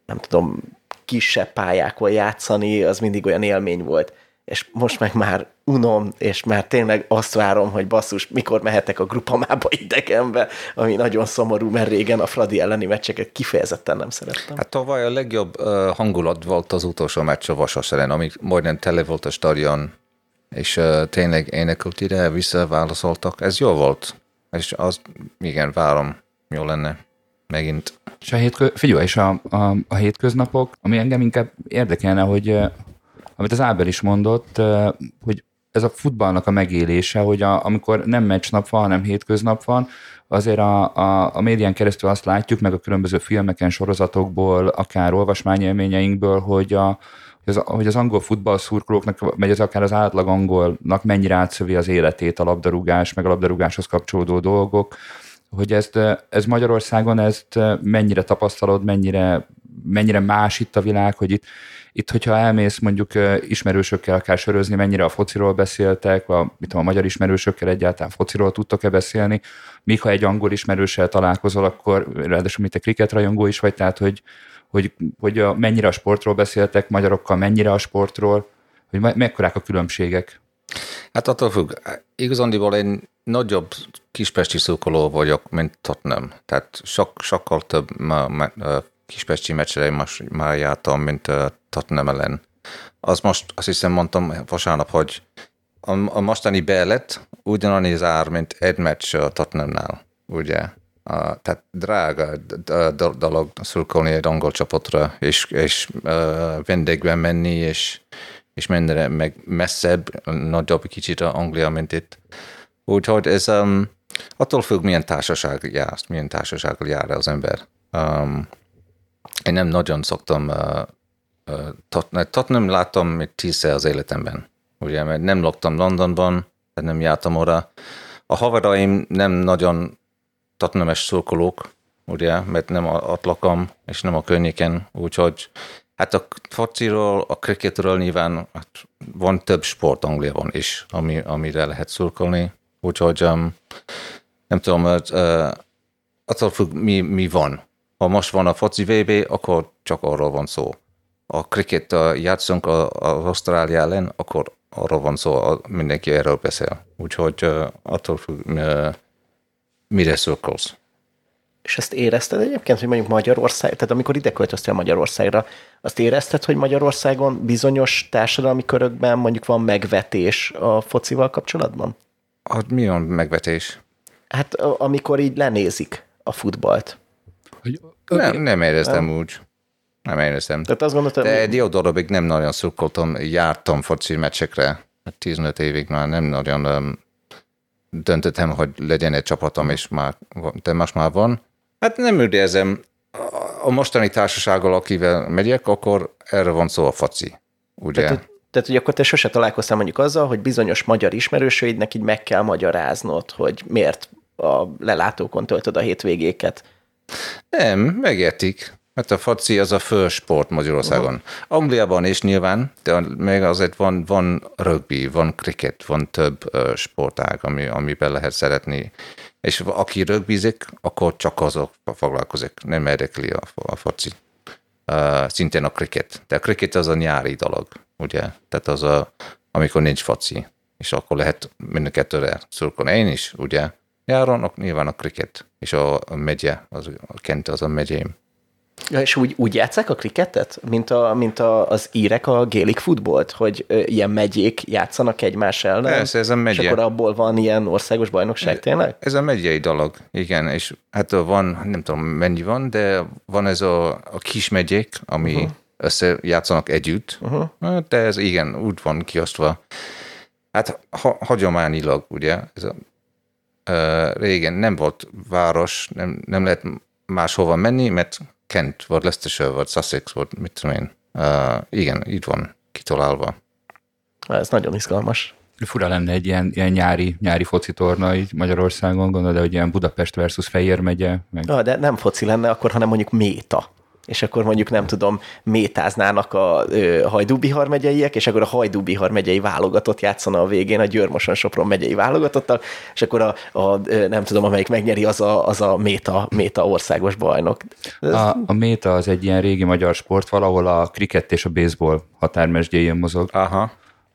nem tudom, kisebb pályákon játszani, az mindig olyan élmény volt és most meg már unom, és már tényleg azt várom, hogy basszus, mikor mehetek a grupamába idegenbe, ami nagyon szomorú, mert régen a Fradi elleni meccseket kifejezetten nem szerettem. Hát tavaly a legjobb uh, hangulat volt az utolsó meccs a Vasas ellen, ami majdnem tele volt a stadion, és uh, tényleg énekült ide, visszaválaszoltak. Ez jó volt, és az, igen, várom, jó lenne megint. És a hétkö... figyelj, és a, a, a hétköznapok, ami engem inkább érdekelne, hogy amit az Ábel is mondott, hogy ez a futballnak a megélése, hogy a, amikor nem meccsnap van, hanem hétköznap van, azért a, a, a médián keresztül azt látjuk, meg a különböző filmeken, sorozatokból, akár olvasmányélményeinkből, hogy a, az, hogy az angol futballszurkolóknak, vagy az akár az átlag angolnak mennyire átszövi az életét a labdarúgás, meg a labdarúgáshoz kapcsolódó dolgok, hogy ezt, ez Magyarországon ezt mennyire tapasztalod, mennyire, mennyire más itt a világ, hogy itt, itt, hogyha elmész mondjuk ismerősökkel akár sörözni, mennyire a fociról beszéltek, a, mit tudom, a magyar ismerősökkel egyáltalán fociról tudtok-e beszélni, míg ha egy angol ismerőssel találkozol, akkor ráadásul mit a kriket rajongó is vagy, tehát hogy, hogy, hogy a, mennyire a sportról beszéltek, magyarokkal mennyire a sportról, hogy me- mekkorák a különbségek? Hát attól függ. Igazándiból én nagyobb kispesti szurkoló vagyok, mint Tottenham. Tehát sok, sokkal több kispesti meccsre most már jártam, mint uh, Tottenham ellen. Az most azt hiszem mondtam vasárnap, hogy a, a mostani belet ugyanannyi zár, mint egy meccs a Tottenhamnál, ugye? Uh, tehát drága dolog szurkolni egy angol csapatra, és, és uh, vendégben menni, és, és mennyire meg messzebb, nagyobb kicsit a Anglia, mint itt. Úgyhogy ez um, attól függ, milyen társaság jár, milyen társasággal jár az ember. Um, én nem nagyon szoktam uh, uh, tot, tot nem láttam még tízszer az életemben, ugye, mert nem laktam Londonban, tehát nem jártam oda. A haveraim nem nagyon Tottenhames szurkolók, ugye, mert nem ott lakom, és nem a környéken, úgyhogy hát a fociról, a kriketről nyilván hát van több sport Angliában is, ami, amire lehet szurkolni, úgyhogy um, nem tudom, uh, attól függ, mi, mi van, ha most van a foci VB, akkor csak arról van szó. A cricket játszunk az Ausztrália ellen, akkor arról van szó, mindenki erről beszél. Úgyhogy uh, attól függ, uh, mire szurkolsz. És ezt érezted egyébként, hogy mondjuk Magyarország, tehát amikor ide költöztél Magyarországra, azt érezted, hogy Magyarországon bizonyos társadalmi körökben mondjuk van megvetés a focival kapcsolatban? Hát mi a megvetés? Hát amikor így lenézik a futballt. Hogy, nem, nem éreztem nem. úgy. Nem éreztem. Tehát azt gondoltam, De egy jó darabig nem nagyon szurkoltam, jártam foci meccsekre. 15 évig már nem nagyon um, döntöttem, hogy legyen egy csapatom, és már, de most már van. Hát nem érzem, a mostani társasággal, akivel megyek, akkor erre van szó a foci. Ugye? Tehát, tehát, hogy akkor te sose találkoztál mondjuk azzal, hogy bizonyos magyar ismerősöidnek így meg kell magyaráznod, hogy miért a lelátókon töltöd a hétvégéket. Nem, megértik. Mert a foci az a fő sport Magyarországon. Uh-huh. Angliában is nyilván, de még azért van, van rugby, van cricket, van több uh, sportág, ami, amiben lehet szeretni. És aki rugbyzik, akkor csak azok foglalkozik, nem érdekli a, a foci. Uh, szintén a cricket. De a cricket az a nyári dolog, ugye? Tehát az a, amikor nincs foci, és akkor lehet mind a kettőre szurkolni. Én is, ugye? Nyáron ok, nyilván a kriket, és a, a megye, az, a Kent az a megyém. Ja, és úgy, úgy játszák a kriketet, mint, a, mint a, az írek a gélik futballt, hogy ö, ilyen megyék játszanak egymás ellen? Persze, ez a megye. És akkor abból van ilyen országos bajnokság tényleg? Ez a megyei dolog, igen, és hát van, nem tudom mennyi van, de van ez a, a kis megyék, ami uh-huh. összejátszanak együtt, uh-huh. de ez igen, úgy van kiosztva. Hát ha, hagyományilag, ugye, ez a, régen nem volt város, nem, nem lehet máshova menni, mert Kent vagy Leicestershire vagy Sussex vagy mit tudom én. Uh, igen, így van kitalálva. Ez nagyon izgalmas. Fura lenne egy ilyen, ilyen nyári, nyári foci torna így Magyarországon, gondolod, hogy ilyen Budapest versus Fejér megye. Meg... Ja, de nem foci lenne akkor, hanem mondjuk méta és akkor mondjuk nem tudom, métáznának a ö, Hajdú-Bihar megyeiek, és akkor a Hajdú-Bihar megyei válogatott játszana a végén a Győrmoson Sopron megyei válogatottal, és akkor a, a nem tudom, amelyik megnyeri, az a, az a méta, méta országos bajnok. Ez... A, a méta az egy ilyen régi magyar sport, valahol a kriket és a baseball határmesdjéjén mozog. Aha.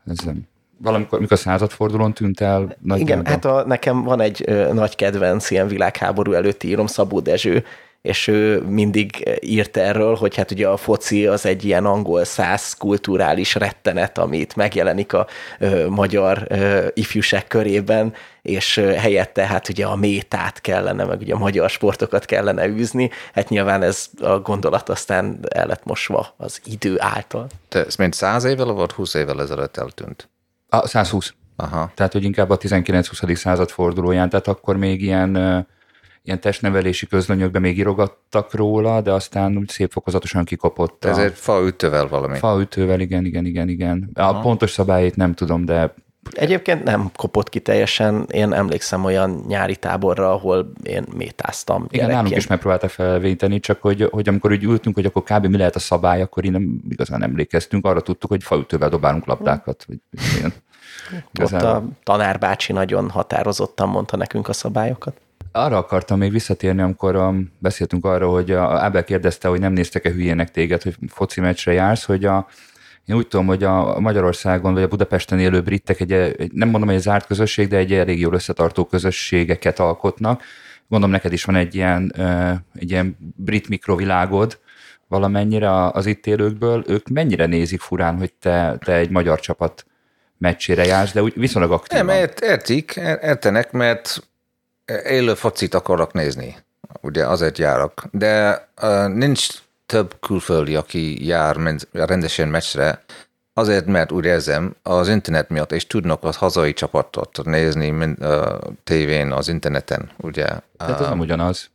Ez nem valamikor, mikor a századfordulón tűnt el. Igen, hát a, nekem van egy ö, nagy kedvenc ilyen világháború előtti írom, Szabó Dezső, és ő mindig írt erről, hogy hát ugye a foci az egy ilyen angol száz kulturális rettenet, amit megjelenik a ö, magyar ö, ifjúság körében, és ö, helyette hát ugye a métát kellene, meg ugye a magyar sportokat kellene űzni. Hát nyilván ez a gondolat aztán el lett mosva az idő által. Te ez mint száz évvel, vagy húsz évvel ezelőtt eltűnt? A 120. Aha. Tehát, hogy inkább a 19-20. század fordulóján, tehát akkor még ilyen ilyen testnevelési közlönyökben még írogattak róla, de aztán úgy szép fokozatosan kikopott. Ez egy faütővel valami. Faütővel, igen, igen, igen, igen. A Aha. pontos szabályét nem tudom, de Egyébként nem kopott ki teljesen. Én emlékszem olyan nyári táborra, ahol én métáztam. Igen, nálunk is megpróbáltak felvéteni, csak hogy, hogy amikor úgy ültünk, hogy akkor kb. mi lehet a szabály, akkor én nem igazán emlékeztünk. Arra tudtuk, hogy faütővel dobálunk labdákat. Vagy, ilyen. Ott a tanárbácsi nagyon határozottan mondta nekünk a szabályokat arra akartam még visszatérni, amikor um, beszéltünk arról, hogy a Ábel kérdezte, hogy nem néztek-e hülyének téged, hogy foci meccsre jársz, hogy a, én úgy tudom, hogy a Magyarországon vagy a Budapesten élő britek egy, egy nem mondom, hogy egy zárt közösség, de egy elég jól összetartó közösségeket alkotnak. Gondolom neked is van egy ilyen, egy ilyen brit mikrovilágod valamennyire az itt élőkből. Ők mennyire nézik furán, hogy te, te egy magyar csapat meccsére jársz, de úgy viszonylag aktívan. Nem, ért, értik, értenek, mert élő focit akarok nézni, ugye azért járok, de uh, nincs több külföldi, aki jár rendesen meccsre, azért, mert úgy érzem, az internet miatt, és tudnak az hazai csapatot nézni mint, uh, tévén, az interneten, ugye. Tehát ez nem ugyanaz.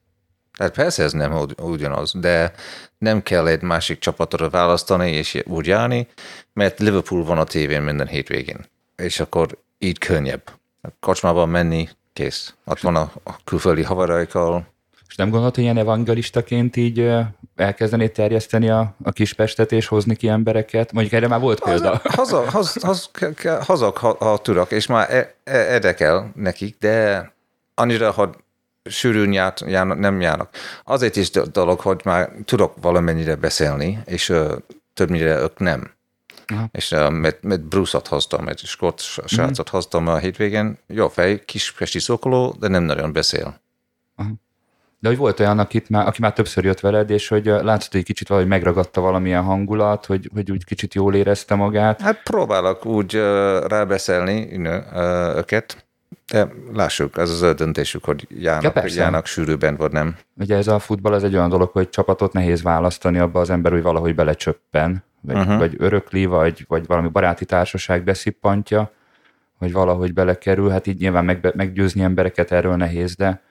Tehát persze ez nem ugyanaz, de nem kell egy másik csapatra választani és úgy járni, mert Liverpool van a tévén minden hétvégén, és akkor így könnyebb. Kocsmában menni, kész. Ott van a, a külföldi havaraikkal. És nem gondolod, hogy ilyen evangelistaként így elkezdenéd terjeszteni a, a Kispestet és hozni ki embereket? Mondjuk erre már volt példa. Hazak, haz, haz, hazak, ha, ha tudok, és már e, e, érdekel nekik, de annyira, hogy sűrűn járt, jár, nem járnak. Azért is dolog, hogy már tudok valamennyire beszélni, és többnyire ők nem. Aha. És mert, mert Bruce-ot hoztam, egy skót srácot mm. hoztam a hétvégén. Jó fej, kis pesti szokoló, de nem nagyon beszél. Aha. De hogy volt olyan, akit már, aki már többször jött veled, és hogy látszott, hogy kicsit valahogy megragadta valamilyen hangulat, hogy, hogy úgy kicsit jól érezte magát. Hát próbálok úgy uh, rábeszélni you know, uh, őket, de lássuk, az ő döntésük, hogy járnak, ja, járnak sűrűben, vagy nem. Ugye ez a futball, ez egy olyan dolog, hogy csapatot nehéz választani, abba az ember hogy valahogy belecsöppen vagy, uh-huh. vagy örökli, vagy, vagy valami baráti társaság beszippantja, vagy valahogy belekerül, hát így nyilván meg, meggyőzni embereket erről nehéz, de,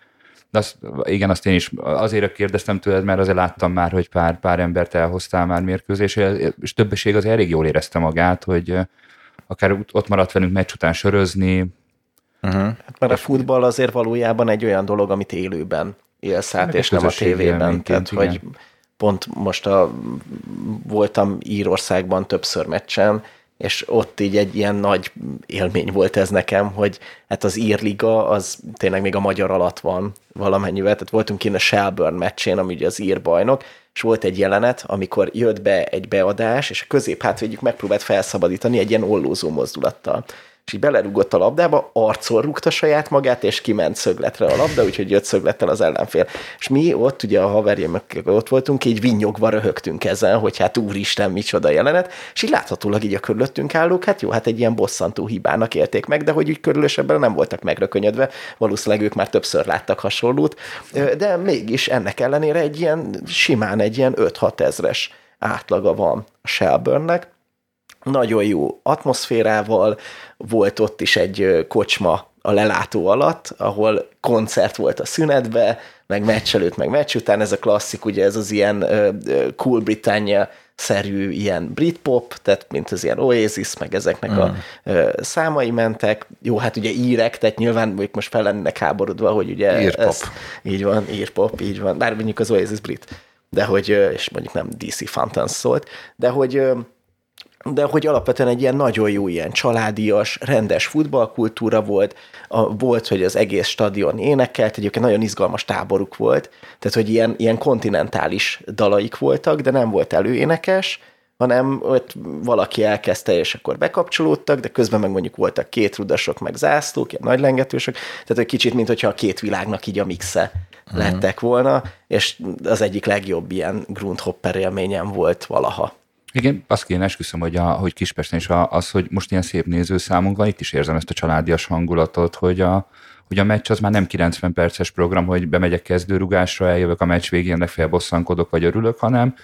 de azt, igen, azt én is azért kérdeztem tőled, mert azért láttam már, hogy pár, pár embert elhoztál már mérkőzésre, és többség az elég jól érezte magát, hogy akár ott maradt velünk meccs után sörözni. Uh-huh. Hát mert a futball azért valójában egy olyan dolog, amit élőben élsz át, és nem a tévében. Tehát, igen. hogy pont most a, voltam Írországban többször meccsen, és ott így egy ilyen nagy élmény volt ez nekem, hogy hát az írliga az tényleg még a magyar alatt van valamennyivel, tehát voltunk kint a Shelburne meccsén, ami ugye az ír bajnok, és volt egy jelenet, amikor jött be egy beadás, és a közép hátvegyük megpróbált felszabadítani egy ilyen ollózó mozdulattal és így belerúgott a labdába, arcol rúgta saját magát, és kiment szögletre a labda, úgyhogy jött szöglettel az ellenfél. És mi ott, ugye a haverjaim, ott voltunk, így vinnyogva röhögtünk ezen, hogy hát úristen, micsoda jelenet, és így láthatólag így a körülöttünk állók, hát jó, hát egy ilyen bosszantó hibának érték meg, de hogy úgy körülösebben nem voltak megrökönyödve, valószínűleg ők már többször láttak hasonlót, de mégis ennek ellenére egy ilyen simán egy ilyen 5-6 ezres átlaga van a Shelburne-nek, nagyon jó atmoszférával, volt ott is egy kocsma a lelátó alatt, ahol koncert volt a szünetbe, meg meccs előtt, meg meccs után, ez a klasszik, ugye ez az ilyen Cool Britannia szerű ilyen Britpop, tehát mint az ilyen Oasis, meg ezeknek mm. a uh, számai mentek. Jó, hát ugye írek, tehát nyilván ők most fel lennének háborodva, hogy ugye... Írpop. Ez, így van, írpop, így van. Bár mondjuk az Oasis brit, de hogy, és mondjuk nem DC Fountains szólt, de hogy de hogy alapvetően egy ilyen nagyon jó, ilyen családias, rendes futballkultúra volt, a, volt, hogy az egész stadion énekelt, egyébként nagyon izgalmas táboruk volt, tehát hogy ilyen, ilyen kontinentális dalaik voltak, de nem volt előénekes, hanem ott valaki elkezdte, és akkor bekapcsolódtak, de közben meg mondjuk voltak két rudasok, meg zászlók, ilyen nagy lengetősök, tehát egy kicsit, mint hogyha a két világnak így a mixe uh-huh. lettek volna, és az egyik legjobb ilyen Grundhopper élményem volt valaha. Igen, azt kéne esküszöm, hogy, a, hogy Kispesten is az, hogy most ilyen szép nézőszámunk van, itt is érzem ezt a családias hangulatot, hogy a, hogy a meccs az már nem 90 perces program, hogy bemegyek kezdőrugásra, eljövök a meccs végén, legfeljebb bosszankodok vagy örülök, hanem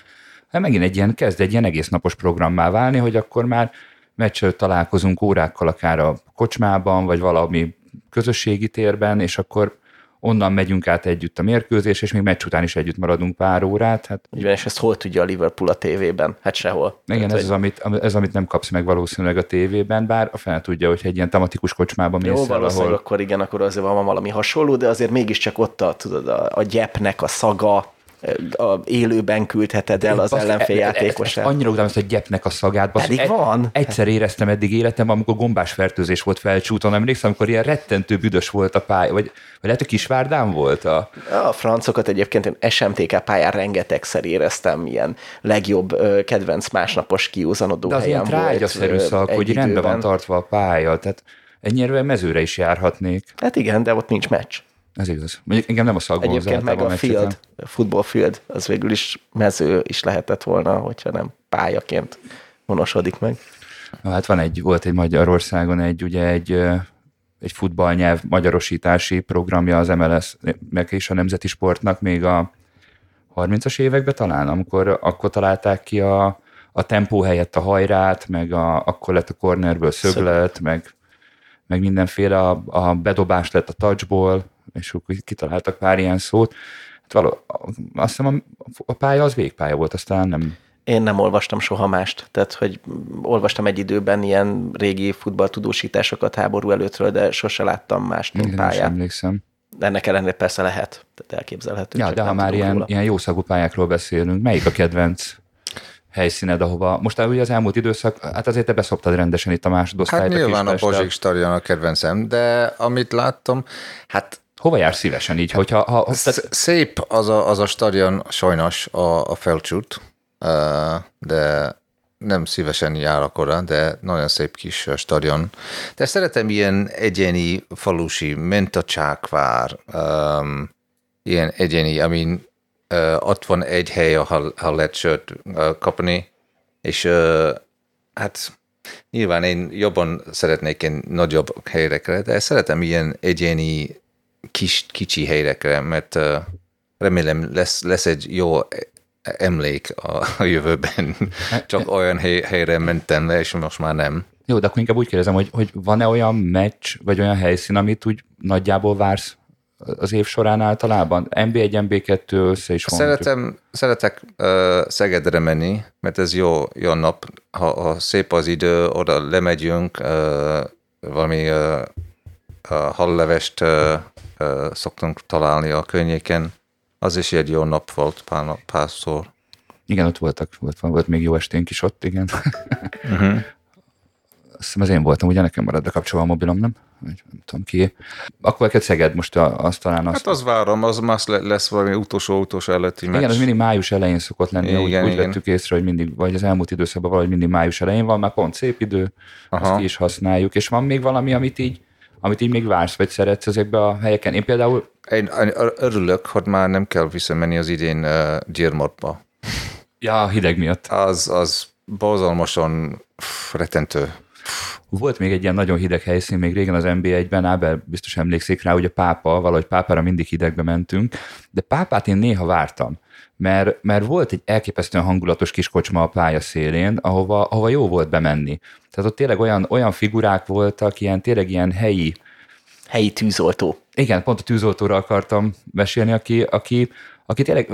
hát megint egy ilyen, kezd egy ilyen egész napos programmá válni, hogy akkor már meccs találkozunk órákkal akár a kocsmában, vagy valami közösségi térben, és akkor onnan megyünk át együtt a mérkőzés, és még meccs után is együtt maradunk pár órát. Hát... Így van, és ezt hol tudja a Liverpool a tévében? Hát sehol. Igen, Tehát, ez, hogy... az, amit, ez, amit nem kapsz meg valószínűleg a tévében, bár a fel tudja, hogy egy ilyen tematikus kocsmában mész Jó, valószínűleg ahol... akkor igen, akkor azért van valami hasonló, de azért mégiscsak ott a, tudod, a, a gyepnek a szaga, a élőben küldheted el az ellenfél játékosát. Annyira utálom ezt a gyepnek a szagát. Basz, Pedig van. Egyszer éreztem eddig életem, amikor gombás fertőzés volt felcsúton, emlékszem, amikor ilyen rettentő büdös volt a pálya, vagy, vagy lehet, hogy Kisvárdán volt a... A francokat egyébként én SMTK pályán rengetegszer éreztem, ilyen legjobb kedvenc másnapos kiúzanodó De az helyen ilyen trágyaszerű szak, hogy időben. rendben van tartva a pálya, tehát ennyire mezőre is járhatnék. Hát igen, de ott nincs meccs. Ez igaz. Mondjuk engem nem a szakból Egyébként meg a field, a football field, az végül is mező is lehetett volna, hogyha nem pályaként honosodik meg. Na, hát van egy, volt egy Magyarországon egy, ugye egy, egy futballnyelv magyarosítási programja az MLS meg és a Nemzeti Sportnak még a 30-as években talán, amikor akkor találták ki a, a tempó helyett a hajrát, meg a, akkor lett a cornerből szöglet, meg, meg mindenféle a, a bedobás lett a touchból, és akkor kitaláltak pár ilyen szót. Hát való, azt hiszem a, a pálya az végpálya volt, aztán nem... Én nem olvastam soha mást, tehát hogy olvastam egy időben ilyen régi futballtudósításokat háború előttről, de sose láttam mást, mint pályát. Nem emlékszem. Ennek ellenére persze lehet, tehát elképzelhető. Ja, de ha már ilyen, ilyen jószagú pályákról beszélünk, melyik a kedvenc helyszíned, ahova most ugye az elmúlt időszak, hát azért te beszoptad rendesen itt a másodosztályt. Hát nyilván a, a Bozsik stadion a kedvencem, de amit láttam, hát Hova jár szívesen így? Hogyha, ha, tehát... Szép az a, az a stadion sajnos a, a felcsút, de nem szívesen járok oda, de nagyon szép kis stadion. De szeretem ilyen egyéni falusi, mint a um, ilyen egyéni, amin uh, ott van egy hely, ahol, ahol lehet sört uh, kapni, és uh, hát nyilván én jobban szeretnék én nagyobb helyekre, de szeretem ilyen egyéni kis, kicsi helyekre, mert remélem lesz, lesz egy jó emlék a, a jövőben. Csak olyan hely, helyre mentem le, és most már nem. Jó, de akkor inkább úgy kérdezem, hogy, hogy van-e olyan meccs, vagy olyan helyszín, amit úgy nagyjából vársz az év során általában? MB1, MB2 össze is Szeretem, Szeretek uh, Szegedre menni, mert ez jó, jó nap. Ha, ha szép az idő, oda lemegyünk, uh, valami uh, uh, hallevest uh, szoktunk találni a környéken. Az is egy jó nap volt pár, párszor. Igen, ott voltak, volt, volt még jó esténk is ott, igen. Uh-huh. hiszem az én voltam, ugye nekem marad bekapcsolva a mobilom, nem? Vagy nem tudom ki. Akkor neked Szeged most a, azt talán azt... Hát az várom, az más lesz valami utolsó-utolsó előtti meccs. Igen, az mindig május elején szokott lenni, igen, úgy, igen. úgy vettük észre, hogy mindig, vagy az elmúlt időszakban valahogy mindig május elején van, már pont szép idő, Aha. azt ki is használjuk, és van még valami, amit így, amit így még vársz, vagy szeretsz ezekbe a helyeken. Én például... Én örülök, hogy már nem kell visszamenni az idén uh, Gyirmotba. Ja, hideg miatt. Az, az borzalmasan retentő. Volt még egy ilyen nagyon hideg helyszín, még régen az NB1-ben, Ábel biztos emlékszik rá, hogy a pápa, valahogy pápára mindig hidegbe mentünk, de pápát én néha vártam, mert, mert volt egy elképesztően hangulatos kis kocsma a pálya szélén, ahova, ahova jó volt bemenni. Tehát ott tényleg olyan, olyan figurák voltak, ilyen tényleg ilyen helyi, helyi tűzoltó. Igen, pont a tűzoltóra akartam mesélni, aki, aki, aki tényleg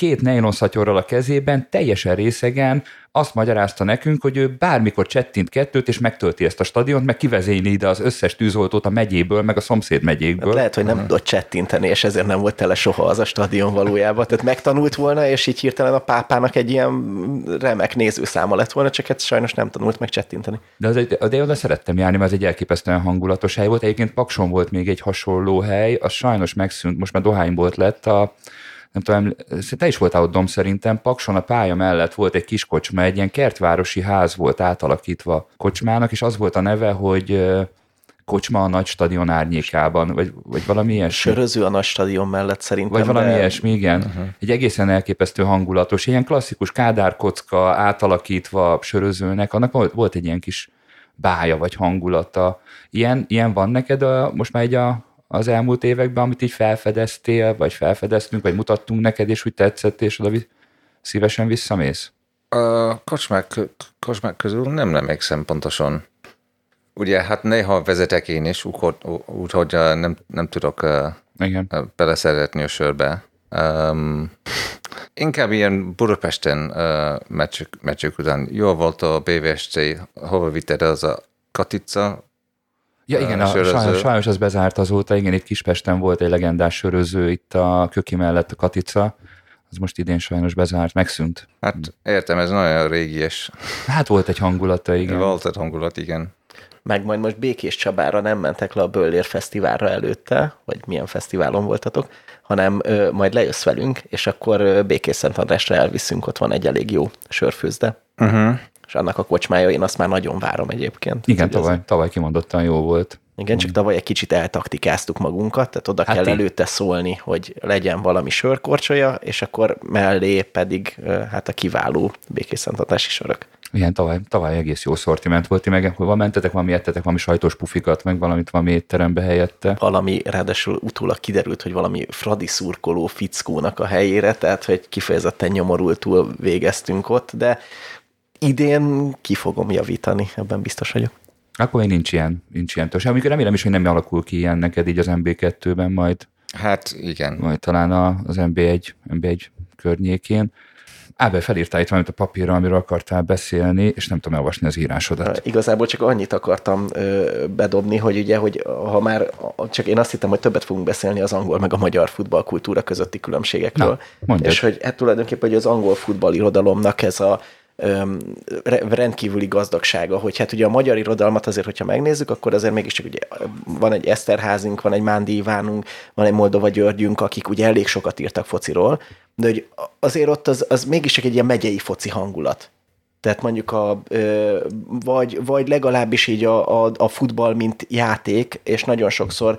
két nejlonszatyorral a kezében, teljesen részegen azt magyarázta nekünk, hogy ő bármikor csettint kettőt, és megtölti ezt a stadiont, meg kivezényli ide az összes tűzoltót a megyéből, meg a szomszéd megyékből. Hát lehet, hogy nem tudott csettinteni, és ezért nem volt tele soha az a stadion valójában. Tehát megtanult volna, és így hirtelen a pápának egy ilyen remek nézőszáma lett volna, csak hát sajnos nem tanult meg csettinteni. De, az egy, de oda szerettem járni, mert az egy elképesztően hangulatos hely volt. Egyébként Pakson volt még egy hasonló hely, az sajnos megszűnt, most már Dohány volt lett a nem tudom, te is voltál ott Dom szerintem, Pakson a pálya mellett volt egy kis kocsma, egy ilyen kertvárosi ház volt átalakítva kocsmának, és az volt a neve, hogy kocsma a nagy stadion árnyékában, vagy, vagy valami ilyesmi. Söröző a nagy stadion mellett szerintem. Vagy valami de... ilyesmi, igen. Uh-huh. Egy egészen elképesztő hangulatos, ilyen klasszikus kádárkocka átalakítva sörözőnek, annak volt, volt egy ilyen kis bája vagy hangulata. Ilyen, ilyen van neked a, most már egy a az elmúlt években, amit így felfedeztél, vagy felfedeztünk, vagy mutattunk neked, és úgy tetszett, és oda szívesen visszamész? A kocsmák, kocsmák közül nem emlékszem pontosan. Ugye, hát néha vezetek én is, úgyhogy úgy, nem, nem tudok Igen. beleszeretni a sörbe. Um, inkább ilyen Budapesten uh, meccsük, meccsük után. Jó volt a BVSC, hova vitted az a Katica, Ja igen, a, sajnos, sajnos az bezárt azóta, igen, itt Kispesten volt egy legendás söröző, itt a Köki mellett a Katica, az most idén sajnos bezárt, megszűnt. Hát értem, ez nagyon régies. Hát volt egy hangulata, igen. Volt egy hangulat, igen. Meg majd most Békés Csabára nem mentek le a Böllér Fesztiválra előtte, vagy milyen fesztiválon voltatok, hanem ö, majd lejössz velünk, és akkor ö, Békés Szent Andrásra elviszünk, ott van egy elég jó sörfőzde. Uh-huh és annak a kocsmája, én azt már nagyon várom egyébként. Igen, hát, tavaly, ez... tavaly kimondottan jó volt. Igen, csak tavaly egy kicsit eltaktikáztuk magunkat, tehát oda hát kell én. előtte szólni, hogy legyen valami sörkorcsolya, és akkor mellé pedig hát a kiváló békészentatási sörök. Igen, tavaly, tavaly egész jó szortiment volt, ti meg hova mentetek, valami ettetek, valami sajtos pufikat, meg valamit valami étterembe helyette. Valami, ráadásul utólag kiderült, hogy valami fradi szurkoló fickónak a helyére, tehát hogy kifejezetten nyomorultul végeztünk ott, de idén ki fogom javítani, ebben biztos vagyok. Akkor még nincs ilyen, nincs ilyen törzs. Amikor remélem is, hogy nem alakul ki ilyen neked így az MB2-ben majd. Hát igen. Majd talán az MB1, MB1 környékén. Ábel felírtál itt valamit a papírra, amiről akartál beszélni, és nem tudom elolvasni az írásodat. Igazából csak annyit akartam ö, bedobni, hogy ugye, hogy ha már, csak én azt hittem, hogy többet fogunk beszélni az angol meg a magyar futballkultúra közötti különbségekről. Na, és hogy hát tulajdonképpen hogy az angol futballirodalomnak ez a rendkívüli gazdagsága, hogy hát ugye a magyar irodalmat azért, hogyha megnézzük, akkor azért mégiscsak ugye van egy Eszterházunk, van egy Mándi Ivánunk, van egy Moldova Györgyünk, akik ugye elég sokat írtak fociról, de hogy azért ott az, az mégiscsak egy ilyen megyei foci hangulat. Tehát mondjuk a, vagy, vagy legalábbis így a, a, a futball, mint játék, és nagyon sokszor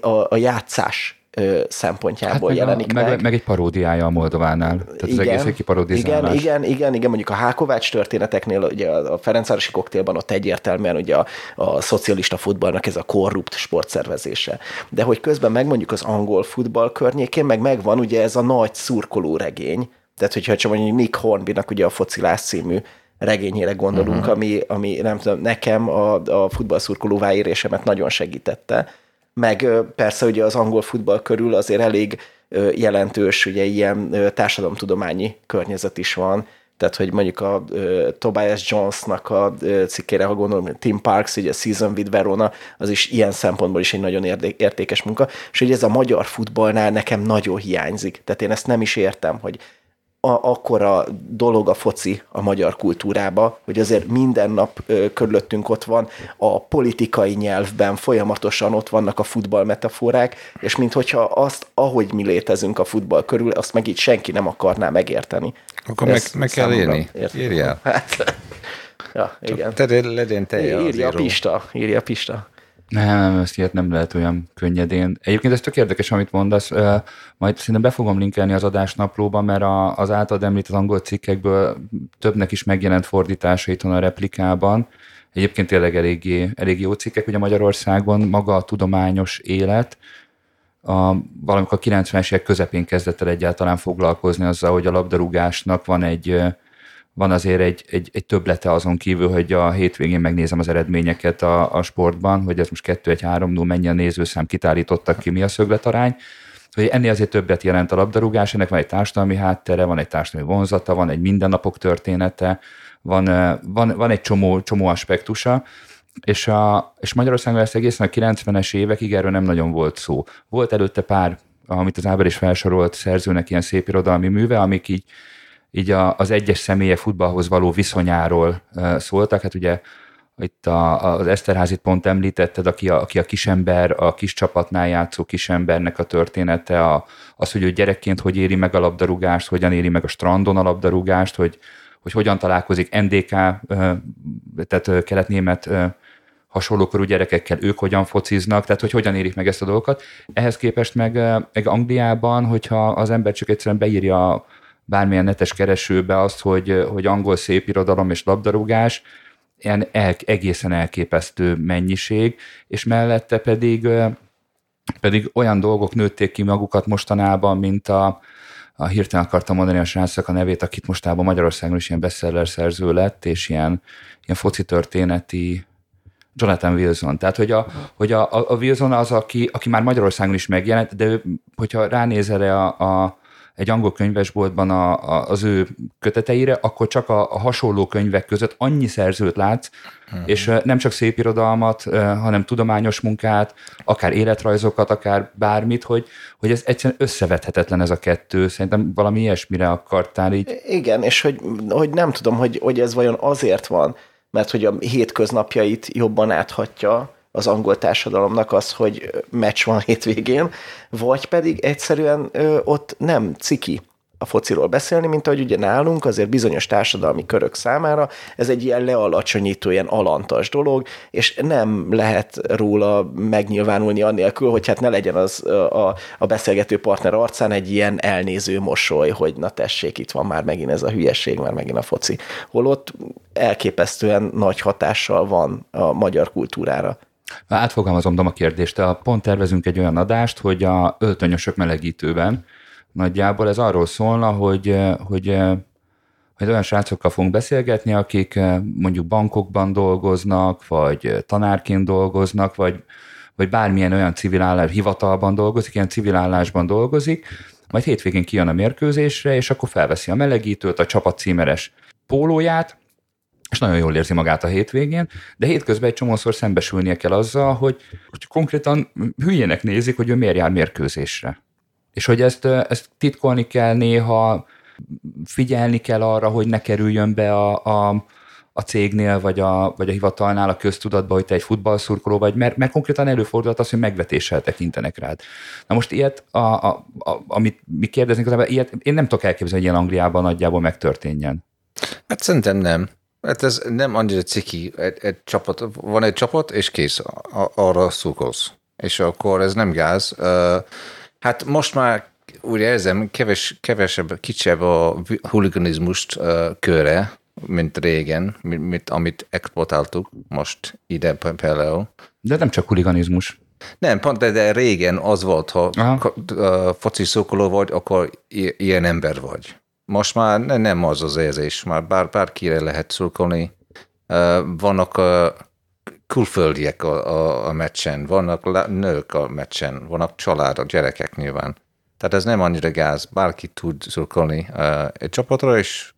a, a játszás szempontjából hát meg jelenik a, meg. Meg, meg egy paródiája a Moldovánál. Tehát igen, az egész egy Igen, igen, igen, igen, mondjuk a Hákovács történeteknél, ugye a Ferencvárosi koktélban ott egyértelműen ugye a, a szocialista futballnak ez a korrupt sportszervezése. De hogy közben meg mondjuk az angol futball környékén, meg megvan ugye ez a nagy szurkoló regény, tehát hogyha csak mondjuk Nick Hornbynak ugye a Focilás című regényére gondolunk, uh-huh. ami, ami nem tudom, nekem a, a futballszurkolóvá érésemet nagyon segítette, meg persze ugye az angol futball körül azért elég jelentős ugye ilyen társadalomtudományi környezet is van, tehát hogy mondjuk a Tobias Jonesnak a uh, cikkére, ha gondolom, Tim Parks, ugye Season with Verona, az is ilyen szempontból is egy nagyon értékes munka, és hogy ez a magyar futballnál nekem nagyon hiányzik. Tehát én ezt nem is értem, hogy a, akkora dolog a foci a magyar kultúrába, hogy azért minden nap ö, körülöttünk ott van, a politikai nyelvben folyamatosan ott vannak a futball metaforák, és minthogyha azt, ahogy mi létezünk a futball körül, azt meg így senki nem akarná megérteni. Akkor meg, meg kell írni. Írjál. Hát, ja, igen. Te legyen te Írja a Pista, írja Pista. Nem, ezt ilyet nem lehet olyan könnyedén. Egyébként ez tök érdekes, amit mondasz. Majd szerintem be fogom linkelni az adásnaplóba, mert az általad említett angol cikkekből többnek is megjelent fordítása itt a replikában. Egyébként tényleg eléggé, elég jó cikkek, ugye Magyarországon maga a tudományos élet, a, valamikor a 90-es évek közepén kezdett el egyáltalán foglalkozni azzal, hogy a labdarúgásnak van egy van azért egy, egy, egy töblete azon kívül, hogy a hétvégén megnézem az eredményeket a, a sportban, hogy ez most 2-1-3-0 mennyi a nézőszám, kitárítottak ki, mi a szögletarány, hogy ennél azért többet jelent a labdarúgás, ennek van egy társadalmi háttere, van egy társadalmi vonzata, van egy mindennapok története, van, van, van egy csomó, csomó aspektusa, és, a, és Magyarországon ezt egészen a 90-es évekig erről nem nagyon volt szó. Volt előtte pár, amit az Áber is felsorolt szerzőnek ilyen szép irodalmi műve, amik így így a, az egyes személyek futballhoz való viszonyáról szóltak. Hát ugye itt a, az Eszterházit pont említetted, aki a, aki a kisember, a kis csapatnál játszó kisembernek a története, a, az, hogy ő gyerekként hogy éri meg a labdarúgást, hogyan éri meg a strandon a labdarúgást, hogy, hogy hogyan találkozik NDK, tehát kelet-német hasonlókorú gyerekekkel, ők hogyan fociznak, tehát hogy hogyan érik meg ezt a dolgokat. Ehhez képest meg, meg Angliában, hogyha az ember csak egyszerűen beírja bármilyen netes keresőbe azt, hogy, hogy angol szépirodalom és labdarúgás, ilyen el, egészen elképesztő mennyiség, és mellette pedig, pedig olyan dolgok nőtték ki magukat mostanában, mint a, a hirtelen akartam mondani a srácnak a nevét, akit mostában Magyarországon is ilyen bestseller szerző lett, és ilyen, ilyen foci történeti Jonathan Wilson. Tehát, hogy a, hogy a, a Wilson az, aki, aki már Magyarországon is megjelent, de ő, hogyha ránézel a, a, egy angol könyvesboltban a, a, az ő köteteire, akkor csak a, a hasonló könyvek között annyi szerzőt látsz, uh-huh. és nem csak szép irodalmat, hanem tudományos munkát, akár életrajzokat, akár bármit, hogy, hogy ez egyszerűen összevethetetlen ez a kettő. Szerintem valami ilyesmire akartál így. Igen, és hogy, hogy nem tudom, hogy, hogy ez vajon azért van, mert hogy a hétköznapjait jobban áthatja, az angol társadalomnak az, hogy meccs van *laughs* hétvégén, vagy pedig egyszerűen ö, ott nem ciki a fociról beszélni, mint ahogy ugye nálunk azért bizonyos társadalmi körök számára ez egy ilyen lealacsonyító, ilyen alantas dolog, és nem lehet róla megnyilvánulni annélkül, hogy hát ne legyen az a, a beszélgető partner arcán egy ilyen elnéző mosoly, hogy na tessék, itt van már megint ez a hülyeség, már megint a foci. Holott elképesztően nagy hatással van a magyar kultúrára. Átfogalmazom a kérdést. A pont tervezünk egy olyan adást, hogy a öltönyösök melegítőben nagyjából ez arról szólna, hogy, hogy hogy olyan srácokkal fogunk beszélgetni, akik mondjuk bankokban dolgoznak, vagy tanárként dolgoznak, vagy, vagy bármilyen olyan civil állás, hivatalban dolgozik, ilyen civil állásban dolgozik, majd hétvégén kijön a mérkőzésre, és akkor felveszi a melegítőt, a csapat címeres pólóját, és nagyon jól érzi magát a hétvégén, de hétközben egy csomószor szembesülnie kell azzal, hogy, hogy konkrétan hülyének nézik, hogy ő miért jár mérkőzésre. És hogy ezt, ezt titkolni kell néha, figyelni kell arra, hogy ne kerüljön be a, a, a cégnél, vagy a, vagy a hivatalnál a köztudatba, hogy te egy futballszurkoló vagy, mert, mert konkrétan előfordulhat az, hogy megvetéssel tekintenek rád. Na most ilyet, a, a, a, amit mi kérdezünk, ilyet én nem tudok elképzelni, hogy ilyen Angliában nagyjából megtörténjen. Hát szerintem nem. Hát ez nem annyira ciki. Egy, egy csapat, van egy csapat, és kész, arra szurkolsz. És akkor ez nem gáz. Hát most már úgy érzem, keves, kevesebb, kicsebb a huliganizmust köre, mint régen, mint, mint amit exportáltuk most ide például. De nem csak huliganizmus. Nem, pont, de, de régen az volt, ha Aha. foci szókoló vagy, akkor ilyen ember vagy. Most már nem az az érzés, már bár, bárkire lehet szurkolni. Vannak a külföldiek a, a, a meccsen, vannak nők a meccsen, vannak család, a gyerekek nyilván. Tehát ez nem annyira gáz, bárki tud szurkolni egy csapatra, és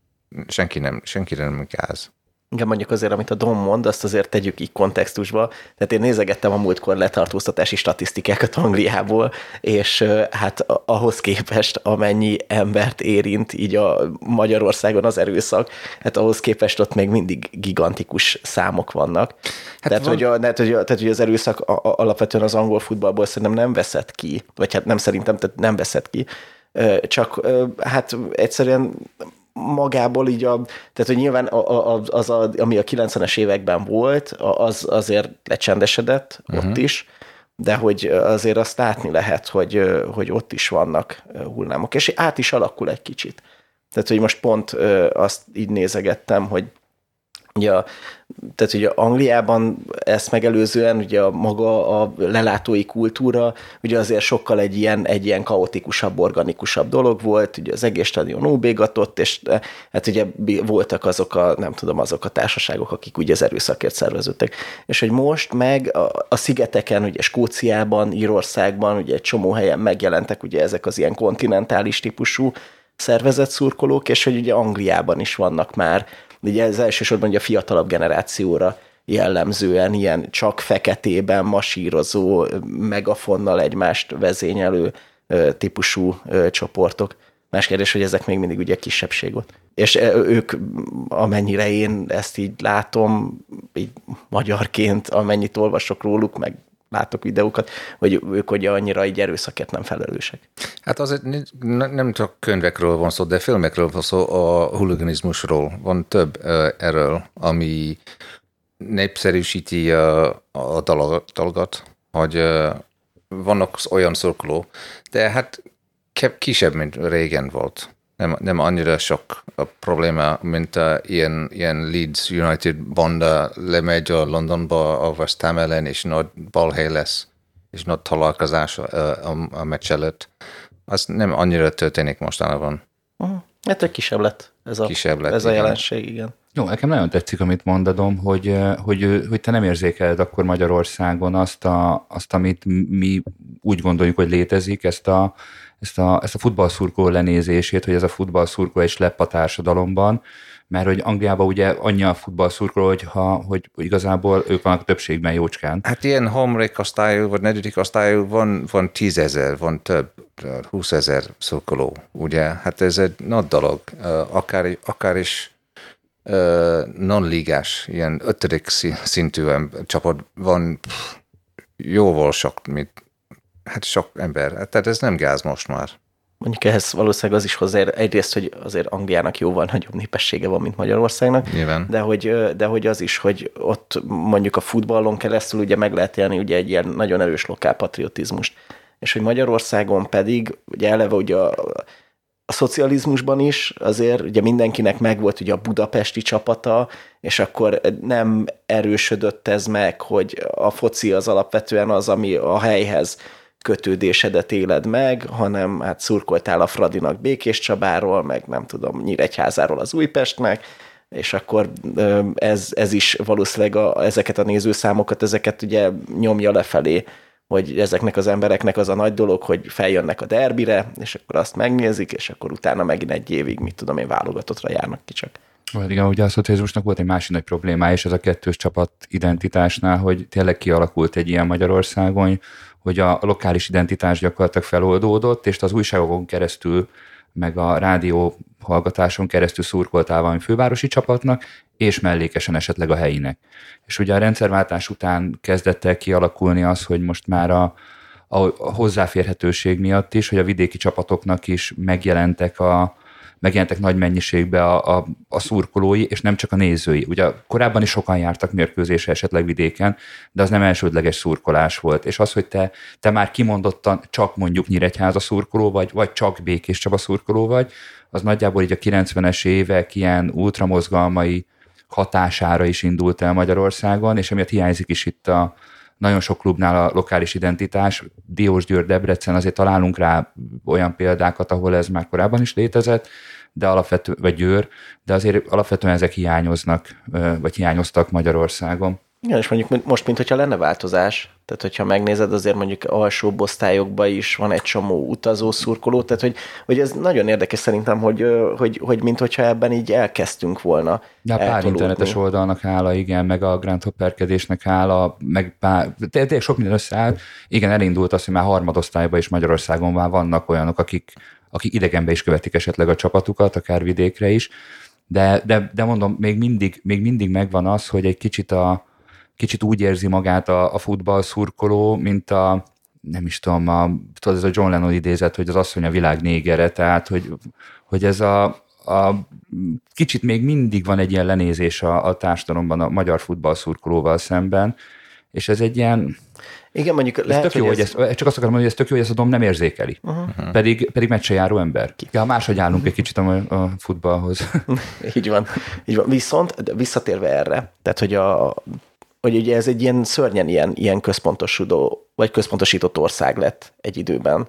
senki nem, senki nem gáz. Igen, mondjuk azért, amit a Dom mond, azt azért tegyük így kontextusba. Tehát én nézegettem a múltkor letartóztatási statisztikákat Angliából, és hát ahhoz képest, amennyi embert érint így a Magyarországon az erőszak, hát ahhoz képest ott még mindig gigantikus számok vannak. Hát tehát, van... hogy a, tehát, hogy, tehát, hogy az erőszak alapvetően az angol futballból szerintem nem veszett ki, vagy hát nem szerintem, tehát nem veszett ki, csak hát egyszerűen magából így a, tehát hogy nyilván az, az a, ami a 90-es években volt, az azért lecsendesedett uh-huh. ott is, de hogy azért azt látni lehet, hogy, hogy ott is vannak hullámok, és át is alakul egy kicsit. Tehát, hogy most pont azt így nézegettem, hogy ugye a tehát ugye Angliában ezt megelőzően ugye a maga a lelátói kultúra ugye azért sokkal egy ilyen, egy ilyen kaotikusabb, organikusabb dolog volt, ugye az egész stadion óbégatott, és eh, hát ugye voltak azok a, nem tudom, azok a társaságok, akik ugye az erőszakért szerveződtek. És hogy most meg a, a szigeteken, ugye Skóciában, Írországban, ugye egy csomó helyen megjelentek ugye ezek az ilyen kontinentális típusú szervezett és hogy ugye Angliában is vannak már ugye ez elsősorban ugye a fiatalabb generációra jellemzően ilyen csak feketében masírozó, megafonnal egymást vezényelő típusú csoportok. Más kérdés, hogy ezek még mindig ugye kisebbség volt. És ők, amennyire én ezt így látom, így magyarként, amennyit olvasok róluk, meg látok videókat, hogy ők ugye annyira így erőszakért nem felelősek. Hát azért nem csak könyvekről van szó, de filmekről van szó, a huliganizmusról. Van több erről, ami népszerűsíti a, dolgot, hogy vannak olyan szurkoló, de hát kisebb, mint régen volt nem, nem annyira sok a probléma, mint a ilyen, ilyen Leeds United banda lemegy a Londonba a West Ham ellen, és nagy balhely lesz, és nagy találkozás a, a, a meccs előtt. Az nem annyira történik mostanában. Uh-huh. Hát egy kisebb lett ez a, kisebb lett, ez a jelenség, igen. Jó, nekem nagyon tetszik, amit mondadom, hogy, hogy, hogy te nem érzékeled akkor Magyarországon azt, a, azt, amit mi úgy gondoljuk, hogy létezik, ezt a, ezt a, ezt a futballszurkó lenézését, hogy ez a futballszurkó egy slepp a társadalomban, mert hogy Angliában ugye annyi a futballszurkoló, hogy, ha, hogy igazából ők vannak többségben jócskán. Hát ilyen harmadik osztályú, vagy negyedik osztályú van, van tízezer, van több, húszezer szurkoló, ugye? Hát ez egy nagy dolog, akár, akár is non-ligás, ilyen ötödik szintű csapat van jóval sok, mint hát sok ember. Tehát ez nem gáz most már. Mondjuk ehhez valószínűleg az is hozzá egyrészt, hogy azért Angliának jóval nagyobb népessége van, mint Magyarországnak, Nyilván. De, hogy, de hogy az is, hogy ott mondjuk a futballon keresztül ugye meg lehet élni ugye egy ilyen nagyon erős lokálpatriotizmust. És hogy Magyarországon pedig ugye eleve ugye a, a szocializmusban is azért ugye mindenkinek megvolt ugye a budapesti csapata, és akkor nem erősödött ez meg, hogy a foci az alapvetően az, ami a helyhez kötődésedet éled meg, hanem hát szurkoltál a Fradinak Békés Csabáról, meg nem tudom, Nyíregyházáról az Újpestnek, és akkor ez, ez is valószínűleg a, ezeket a nézőszámokat, ezeket ugye nyomja lefelé, hogy ezeknek az embereknek az a nagy dolog, hogy feljönnek a derbire, és akkor azt megnézik, és akkor utána megint egy évig, mit tudom én, válogatottra járnak ki csak. Igen, ugye a szocializmusnak volt egy másik nagy problémája, és ez a kettős csapat identitásnál, hogy tényleg kialakult egy ilyen Magyarországon, hogy a lokális identitás gyakorlatilag feloldódott, és az újságokon keresztül, meg a rádió hallgatáson keresztül szurkoltál valami fővárosi csapatnak, és mellékesen esetleg a helyinek. És ugye a rendszerváltás után kezdett el kialakulni az, hogy most már a, a hozzáférhetőség miatt is, hogy a vidéki csapatoknak is megjelentek a, megjelentek nagy mennyiségbe a, a, a szurkolói, és nem csak a nézői. Ugye korábban is sokan jártak mérkőzésre esetleg vidéken, de az nem elsődleges szurkolás volt. És az, hogy te, te már kimondottan csak mondjuk Nyíregyháza szurkoló vagy, vagy csak Békés Csaba szurkoló vagy, az nagyjából így a 90-es évek ilyen ultramozgalmai hatására is indult el Magyarországon, és emiatt hiányzik is itt a, nagyon sok klubnál a lokális identitás. Diós Győr, Debrecen, azért találunk rá olyan példákat, ahol ez már korábban is létezett, de alapvető, vagy Győr, de azért alapvetően ezek hiányoznak, vagy hiányoztak Magyarországon. Igen, és mondjuk most, mint hogyha lenne változás, tehát hogyha megnézed, azért mondjuk alsóbb osztályokban is van egy csomó utazó szurkoló, tehát hogy, hogy ez nagyon érdekes szerintem, hogy, hogy, hogy mint hogyha ebben így elkezdtünk volna. Ja, pár internetes oldalnak hála, igen, meg a Grand Hopperkedésnek hála, meg pár, tényleg sok minden összeáll. Igen, elindult az, hogy már harmadosztályban is Magyarországon már vannak olyanok, akik, akik idegenbe is követik esetleg a csapatukat, akár vidékre is, de, de, de mondom, még mindig, még mindig megvan az, hogy egy kicsit a, kicsit úgy érzi magát a, a futball szurkoló, mint a, nem is tudom, a, tudod, ez a John Lennon idézet, hogy az asszony a világ négere, tehát, hogy, hogy ez a, a, kicsit még mindig van egy ilyen lenézés a, a társadalomban a magyar futball szurkolóval szemben, és ez egy ilyen, igen, mondjuk ez lehet, tök jó, hogy ez... ezt, csak azt akarom mondani, hogy ez tök jó, hogy ezt a dom nem érzékeli. Uh-huh. Pedig, pedig meccse járó ember. Ja, máshogy állunk uh-huh. egy kicsit a, a futballhoz. *laughs* így van. Így van. Viszont visszatérve erre, tehát hogy a, hogy ugye ez egy ilyen szörnyen ilyen, ilyen központosító, vagy központosított ország lett egy időben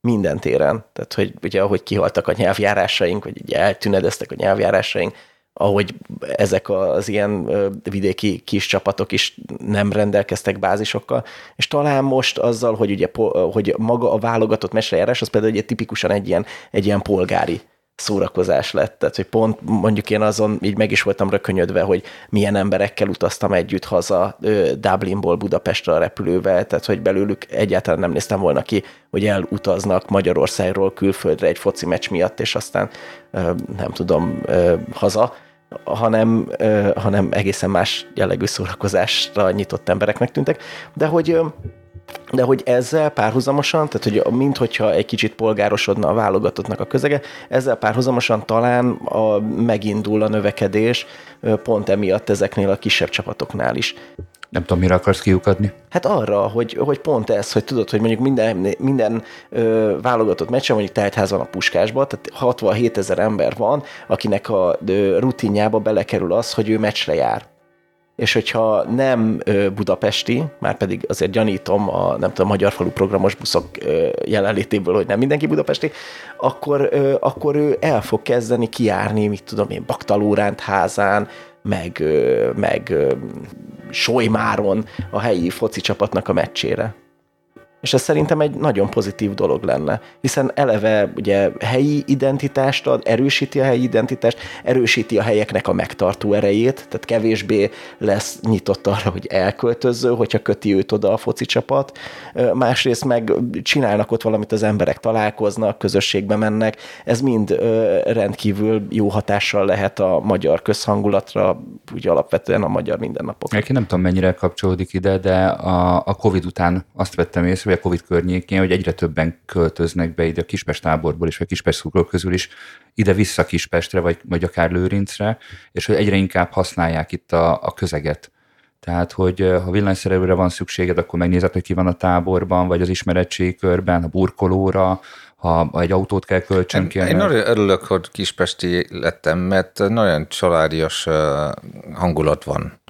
minden téren. Tehát, hogy ugye ahogy kihaltak a nyelvjárásaink, vagy ugye eltünedeztek a nyelvjárásaink, ahogy ezek az ilyen vidéki kis csapatok is nem rendelkeztek bázisokkal, és talán most azzal, hogy ugye hogy maga a válogatott mesejárás, az például ugye tipikusan egy ilyen, egy ilyen polgári szórakozás lett. Tehát, hogy pont mondjuk én azon így meg is voltam rökönyödve, hogy milyen emberekkel utaztam együtt haza Dublinból Budapestre a repülővel, tehát hogy belőlük egyáltalán nem néztem volna ki, hogy elutaznak Magyarországról külföldre egy foci meccs miatt, és aztán nem tudom, haza hanem, hanem egészen más jellegű szórakozásra nyitott embereknek tűntek, de hogy de hogy ezzel párhuzamosan, tehát hogy mint hogyha egy kicsit polgárosodna a válogatottnak a közege, ezzel párhuzamosan talán a, megindul a növekedés pont emiatt ezeknél a kisebb csapatoknál is. Nem tudom, mire akarsz kiukadni. Hát arra, hogy, hogy pont ez, hogy tudod, hogy mondjuk minden, minden ö, válogatott meccsen mondjuk teltház van a puskásba, tehát 67 ezer ember van, akinek a ö, rutinjába belekerül az, hogy ő meccsre jár és hogyha nem budapesti, már pedig azért gyanítom a nem tudom, magyar falu programos buszok jelenlétéből, hogy nem mindenki budapesti, akkor, akkor ő el fog kezdeni kiárni, mit tudom én, Baktalóránt házán, meg, meg Solymáron a helyi foci csapatnak a meccsére. És ez szerintem egy nagyon pozitív dolog lenne, hiszen eleve ugye helyi identitást ad, erősíti a helyi identitást, erősíti a helyeknek a megtartó erejét, tehát kevésbé lesz nyitott arra, hogy elköltözző, hogyha köti őt oda a foci csapat. Másrészt meg csinálnak ott valamit, az emberek találkoznak, közösségbe mennek, ez mind rendkívül jó hatással lehet a magyar közhangulatra, úgy alapvetően a magyar mindennapok. Én nem tudom, mennyire kapcsolódik ide, de a, a Covid után azt vettem észre, vagy a Covid környékén, hogy egyre többen költöznek be ide a Kispest táborból is, vagy Kispest közül is ide-vissza Kispestre, vagy, vagy akár Lőrincre, és hogy egyre inkább használják itt a, a közeget. Tehát, hogy ha villanyszerelőre van szükséged, akkor megnézed, hogy ki van a táborban, vagy az ismeretségi körben, a burkolóra, ha egy autót kell kölcsönként. Én, én nagyon örülök, hogy kispesti lettem, mert nagyon családias hangulat van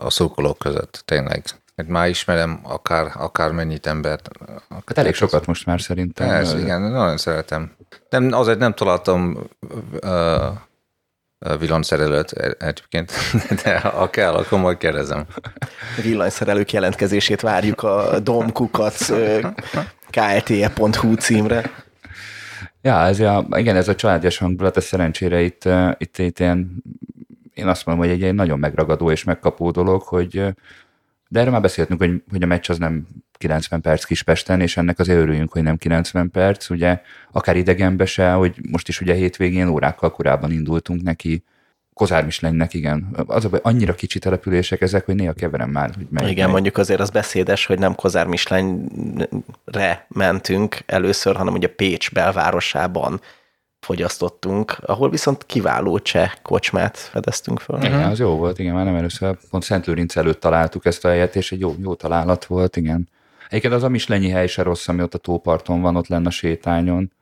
a szurkolók között, tényleg. Mert már ismerem akár, akár mennyit embert. Hát elég sokat most már szerintem. Ez, igen, nagyon szeretem. Nem, azért nem találtam uh, villanyszerelőt egyébként, *laughs* de ha kell, akkor majd kérdezem. Villanyszerelők jelentkezését várjuk a domkukac klte.hu címre. Ja, ez a, igen, ez a családias hangulat, ez szerencsére itt, itt, itt ilyen, én azt mondom, hogy egy, egy nagyon megragadó és megkapó dolog, hogy de erről már beszéltünk, hogy, hogy a meccs az nem 90 perc Kispesten, és ennek azért örüljünk, hogy nem 90 perc, ugye akár idegenbe se, hogy most is ugye hétvégén órákkal korábban indultunk neki, Kozár Mislenynek, igen. Az a baj, annyira kicsi települések ezek, hogy néha keverem már, hogy melyik, Igen, melyik. mondjuk azért az beszédes, hogy nem Kozár Mislenyre mentünk először, hanem ugye Pécs belvárosában fogyasztottunk, ahol viszont kiváló cseh kocsmát fedeztünk fel. Igen, az jó volt, igen, már nem először, pont Szent Lőrinc előtt találtuk ezt a helyet, és egy jó, jó találat volt, igen. Egyébként az a Mislenyi hely se rossz, ami ott a tóparton van, ott lenne a sétányon,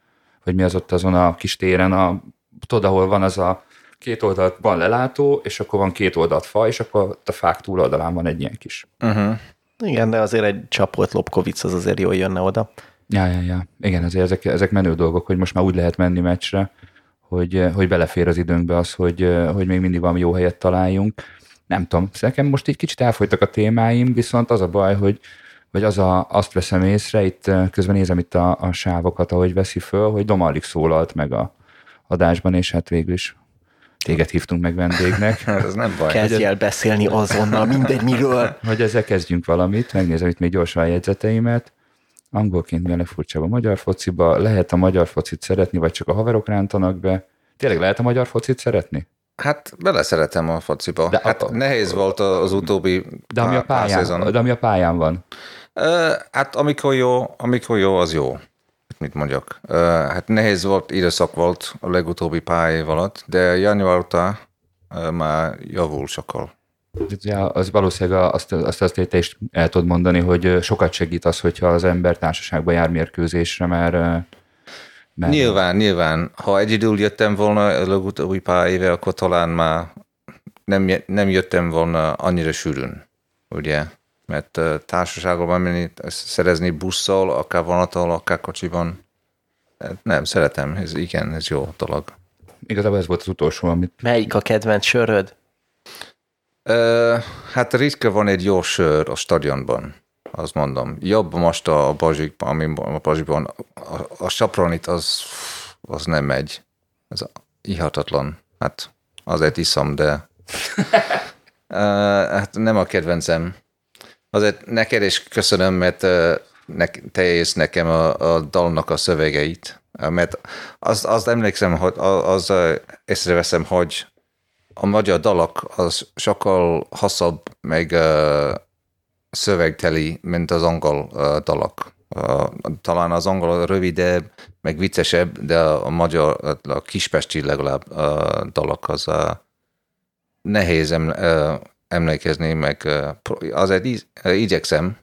vagy mi az ott azon a kis téren, a, tudod, ahol van az a két oldalt van lelátó, és akkor van két oldalt fa, és akkor ott a fák túloldalán van egy ilyen kis. Uh-huh. Igen, de azért egy csapolt lopkovic az azért jól jönne oda. Ja, ja, ja. Igen, azért ezek, ezek menő dolgok, hogy most már úgy lehet menni meccsre, hogy, hogy belefér az időnkbe az, hogy, hogy még mindig valami jó helyet találjunk. nem tudom, nekem most egy kicsit elfolytak a témáim, viszont az a baj, hogy vagy az a, azt veszem észre, itt közben nézem itt a, a sávokat, ahogy veszi föl, hogy Domalik szólalt meg a adásban, és hát végül is téged hívtunk meg vendégnek. *laughs* Ez nem baj. Kezdj el beszélni azonnal, mindegy miről. Hogy ezzel kezdjünk valamit, megnézem itt még gyorsan a jegyzeteimet. Angolként mi a legfurcsább a magyar fociba? Lehet a magyar focit szeretni, vagy csak a haverok rántanak be? Tényleg lehet a magyar focit szeretni? Hát beleszeretem a fociba. De hát a- nehéz volt az utóbbi De ami, a szezon. pályán, de ami a pályán van. Hát amikor jó, amikor jó, az jó. Mit mondjak? Hát nehéz volt, időszak volt a legutóbbi pár év alatt, de január óta ö, már javul sokkal. Ja, az valószínűleg azt, azt, azt te is el tudod mondani, hogy sokat segít az, hogyha az ember társaságban jár mérkőzésre, mert, mert Nyilván, nyilván. Ha egyedül jöttem volna legutóbbi pár éve, akkor talán már nem, nem jöttem volna annyira sűrűn, ugye? Mert társaságban menni, szerezni busszal, akár vonattal, akár kocsiban, Hát nem, szeretem, ez igen, ez jó dolog. igazából ez volt az utolsó, amit Melyik a kedvenc söröd? Ö, hát ritka van egy jó sör a stadionban, azt mondom. Jobb most a Bazsikban, ami a Bazsikban. A, a Sapronit az, az nem megy. Ez ihatatlan. Hát azért iszom, de *laughs* Ö, hát nem a kedvencem. Azért neked is köszönöm, mert ö, ne, te érsz nekem a, a dalnak a szövegeit. Mert azt, azt emlékszem, hogy az ö, észreveszem, hogy a magyar dalok az sokkal hosszabb, meg uh, szövegteli, mint az angol uh, dalok. Uh, talán az angol rövidebb, meg viccesebb, de a magyar, a kispesti legalább uh, dalok az uh, nehéz em, uh, emlékezni, meg uh, azért így, uh, igyekszem,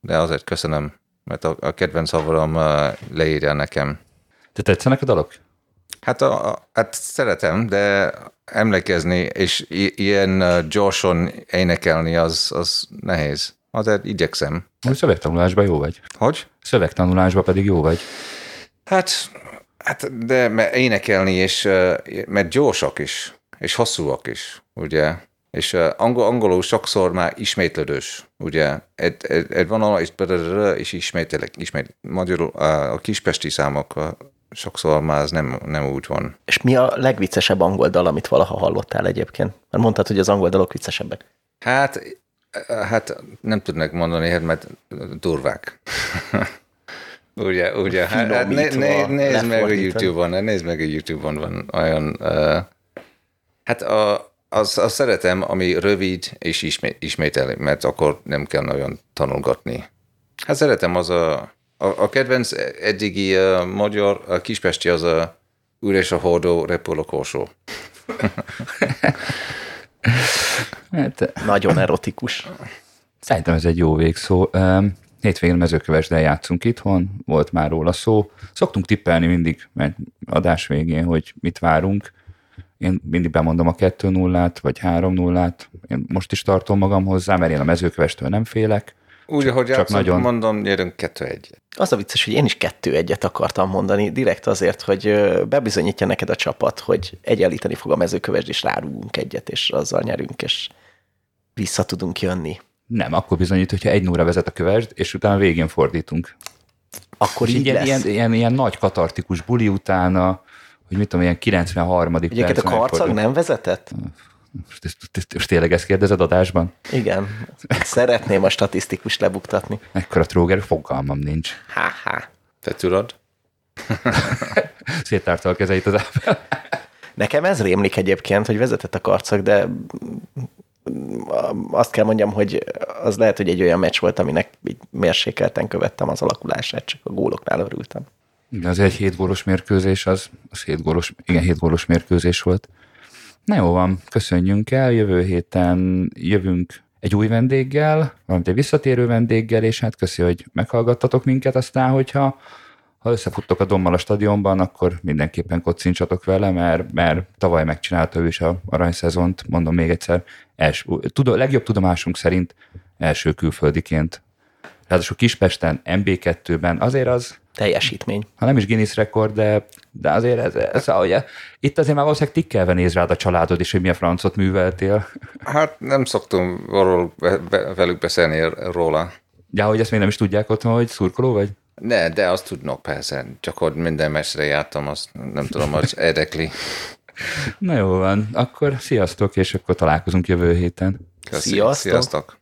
de azért köszönöm, mert a, a kedvenc havarom uh, leírja nekem. te tetszenek a dalok? Hát, a, a- hát szeretem, de emlékezni és ilyen gyorsan énekelni az, az nehéz. Azért igyekszem. A szövegtanulásban jó vagy. Hogy? Szövegtanulásban pedig jó vagy. Hát, hát de mert énekelni, és, mert gyorsak is, és hosszúak is, ugye? És angol, angolul sokszor már ismétlődős, ugye? Egy, egy, egy vonal, és, és ismételek, ismét. Magyarul a kispesti számok sokszor már ez nem, nem úgy van. És mi a legviccesebb angol dal, amit valaha hallottál egyébként? Mert mondtad, hogy az angol dalok viccesebbek. Hát, hát nem tudnak mondani, hát mert durvák. *laughs* ugye, ugye, hát, hát né, né, nézd meg a. YouTube-on, nézd meg a YouTube-on van olyan, uh, hát a, az, az szeretem, ami rövid és ismét, ismételi, mert akkor nem kell nagyon tanulgatni. Hát szeretem az a, a, a kedvenc eddigi uh, magyar, a kispesti az a üres a hordó, repül a korsó. Hát, Nagyon erotikus. Szerintem ez egy jó végszó. Hétvégén mezőkövesdel játszunk itthon, volt már róla szó. Szoktunk tippelni mindig, mert adás végén, hogy mit várunk. Én mindig bemondom a 2 0 vagy 3 0 Én most is tartom magam hozzá, mert én a mezőkövestől nem félek. Úgy, ahogy csak nagyon- mondom, nyerünk kettő-egy. Az a vicces, hogy én is kettő egyet akartam mondani, direkt azért, hogy bebizonyítja neked a csapat, hogy egyenlíteni fog a mezőkövesd, és rárúgunk egyet, és azzal nyerünk, és vissza tudunk jönni. Nem, akkor bizonyít, hogyha egy 0 vezet a kövesd, és utána végén fordítunk. Akkor És így ilyen, lesz. ilyen, ilyen, ilyen, nagy katartikus buli utána, hogy mit tudom, ilyen 93. Egyébként a karcag nem vezetett? Most, most tényleg ezt kérdezed adásban? Igen. Szeretném a statisztikus lebuktatni. Ekkora tróger, fogalmam nincs. Ha-ha. Te tudod? *laughs* Széttárta a kezeit az ábel. Nekem ez rémlik egyébként, hogy vezetett a karcag, de azt kell mondjam, hogy az lehet, hogy egy olyan meccs volt, aminek így mérsékelten követtem az alakulását, csak a góloknál örültem. Igen, az egy 7 gólos mérkőzés, az, az 7 gólos, igen, 7 gólos mérkőzés volt. Na jó van, köszönjünk el, jövő héten jövünk egy új vendéggel, valamint egy visszatérő vendéggel, és hát köszi, hogy meghallgattatok minket, aztán, hogyha ha összefuttok a dommal a stadionban, akkor mindenképpen kocincsatok vele, mert, mert tavaly megcsinálta ő is a aranyszezont, mondom még egyszer, első, tudom, legjobb tudomásunk szerint első külföldiként. Ráadásul Kispesten, MB2-ben, azért az, teljesítmény. Ha nem is Guinness rekord, de, de azért ez, ez ahogy, itt azért már valószínűleg tikkelve néz rád a családod is, hogy milyen francot műveltél. Hát nem szoktunk arról velük beszélni róla. Ja, hogy ezt még nem is tudják otthon, hogy szurkoló vagy? Ne, de azt tudnak persze, csak hogy minden mesre jártam, azt nem tudom, hogy érdekli. Na jó van, akkor sziasztok, és akkor találkozunk jövő héten. Sziasztok. Sziasztok.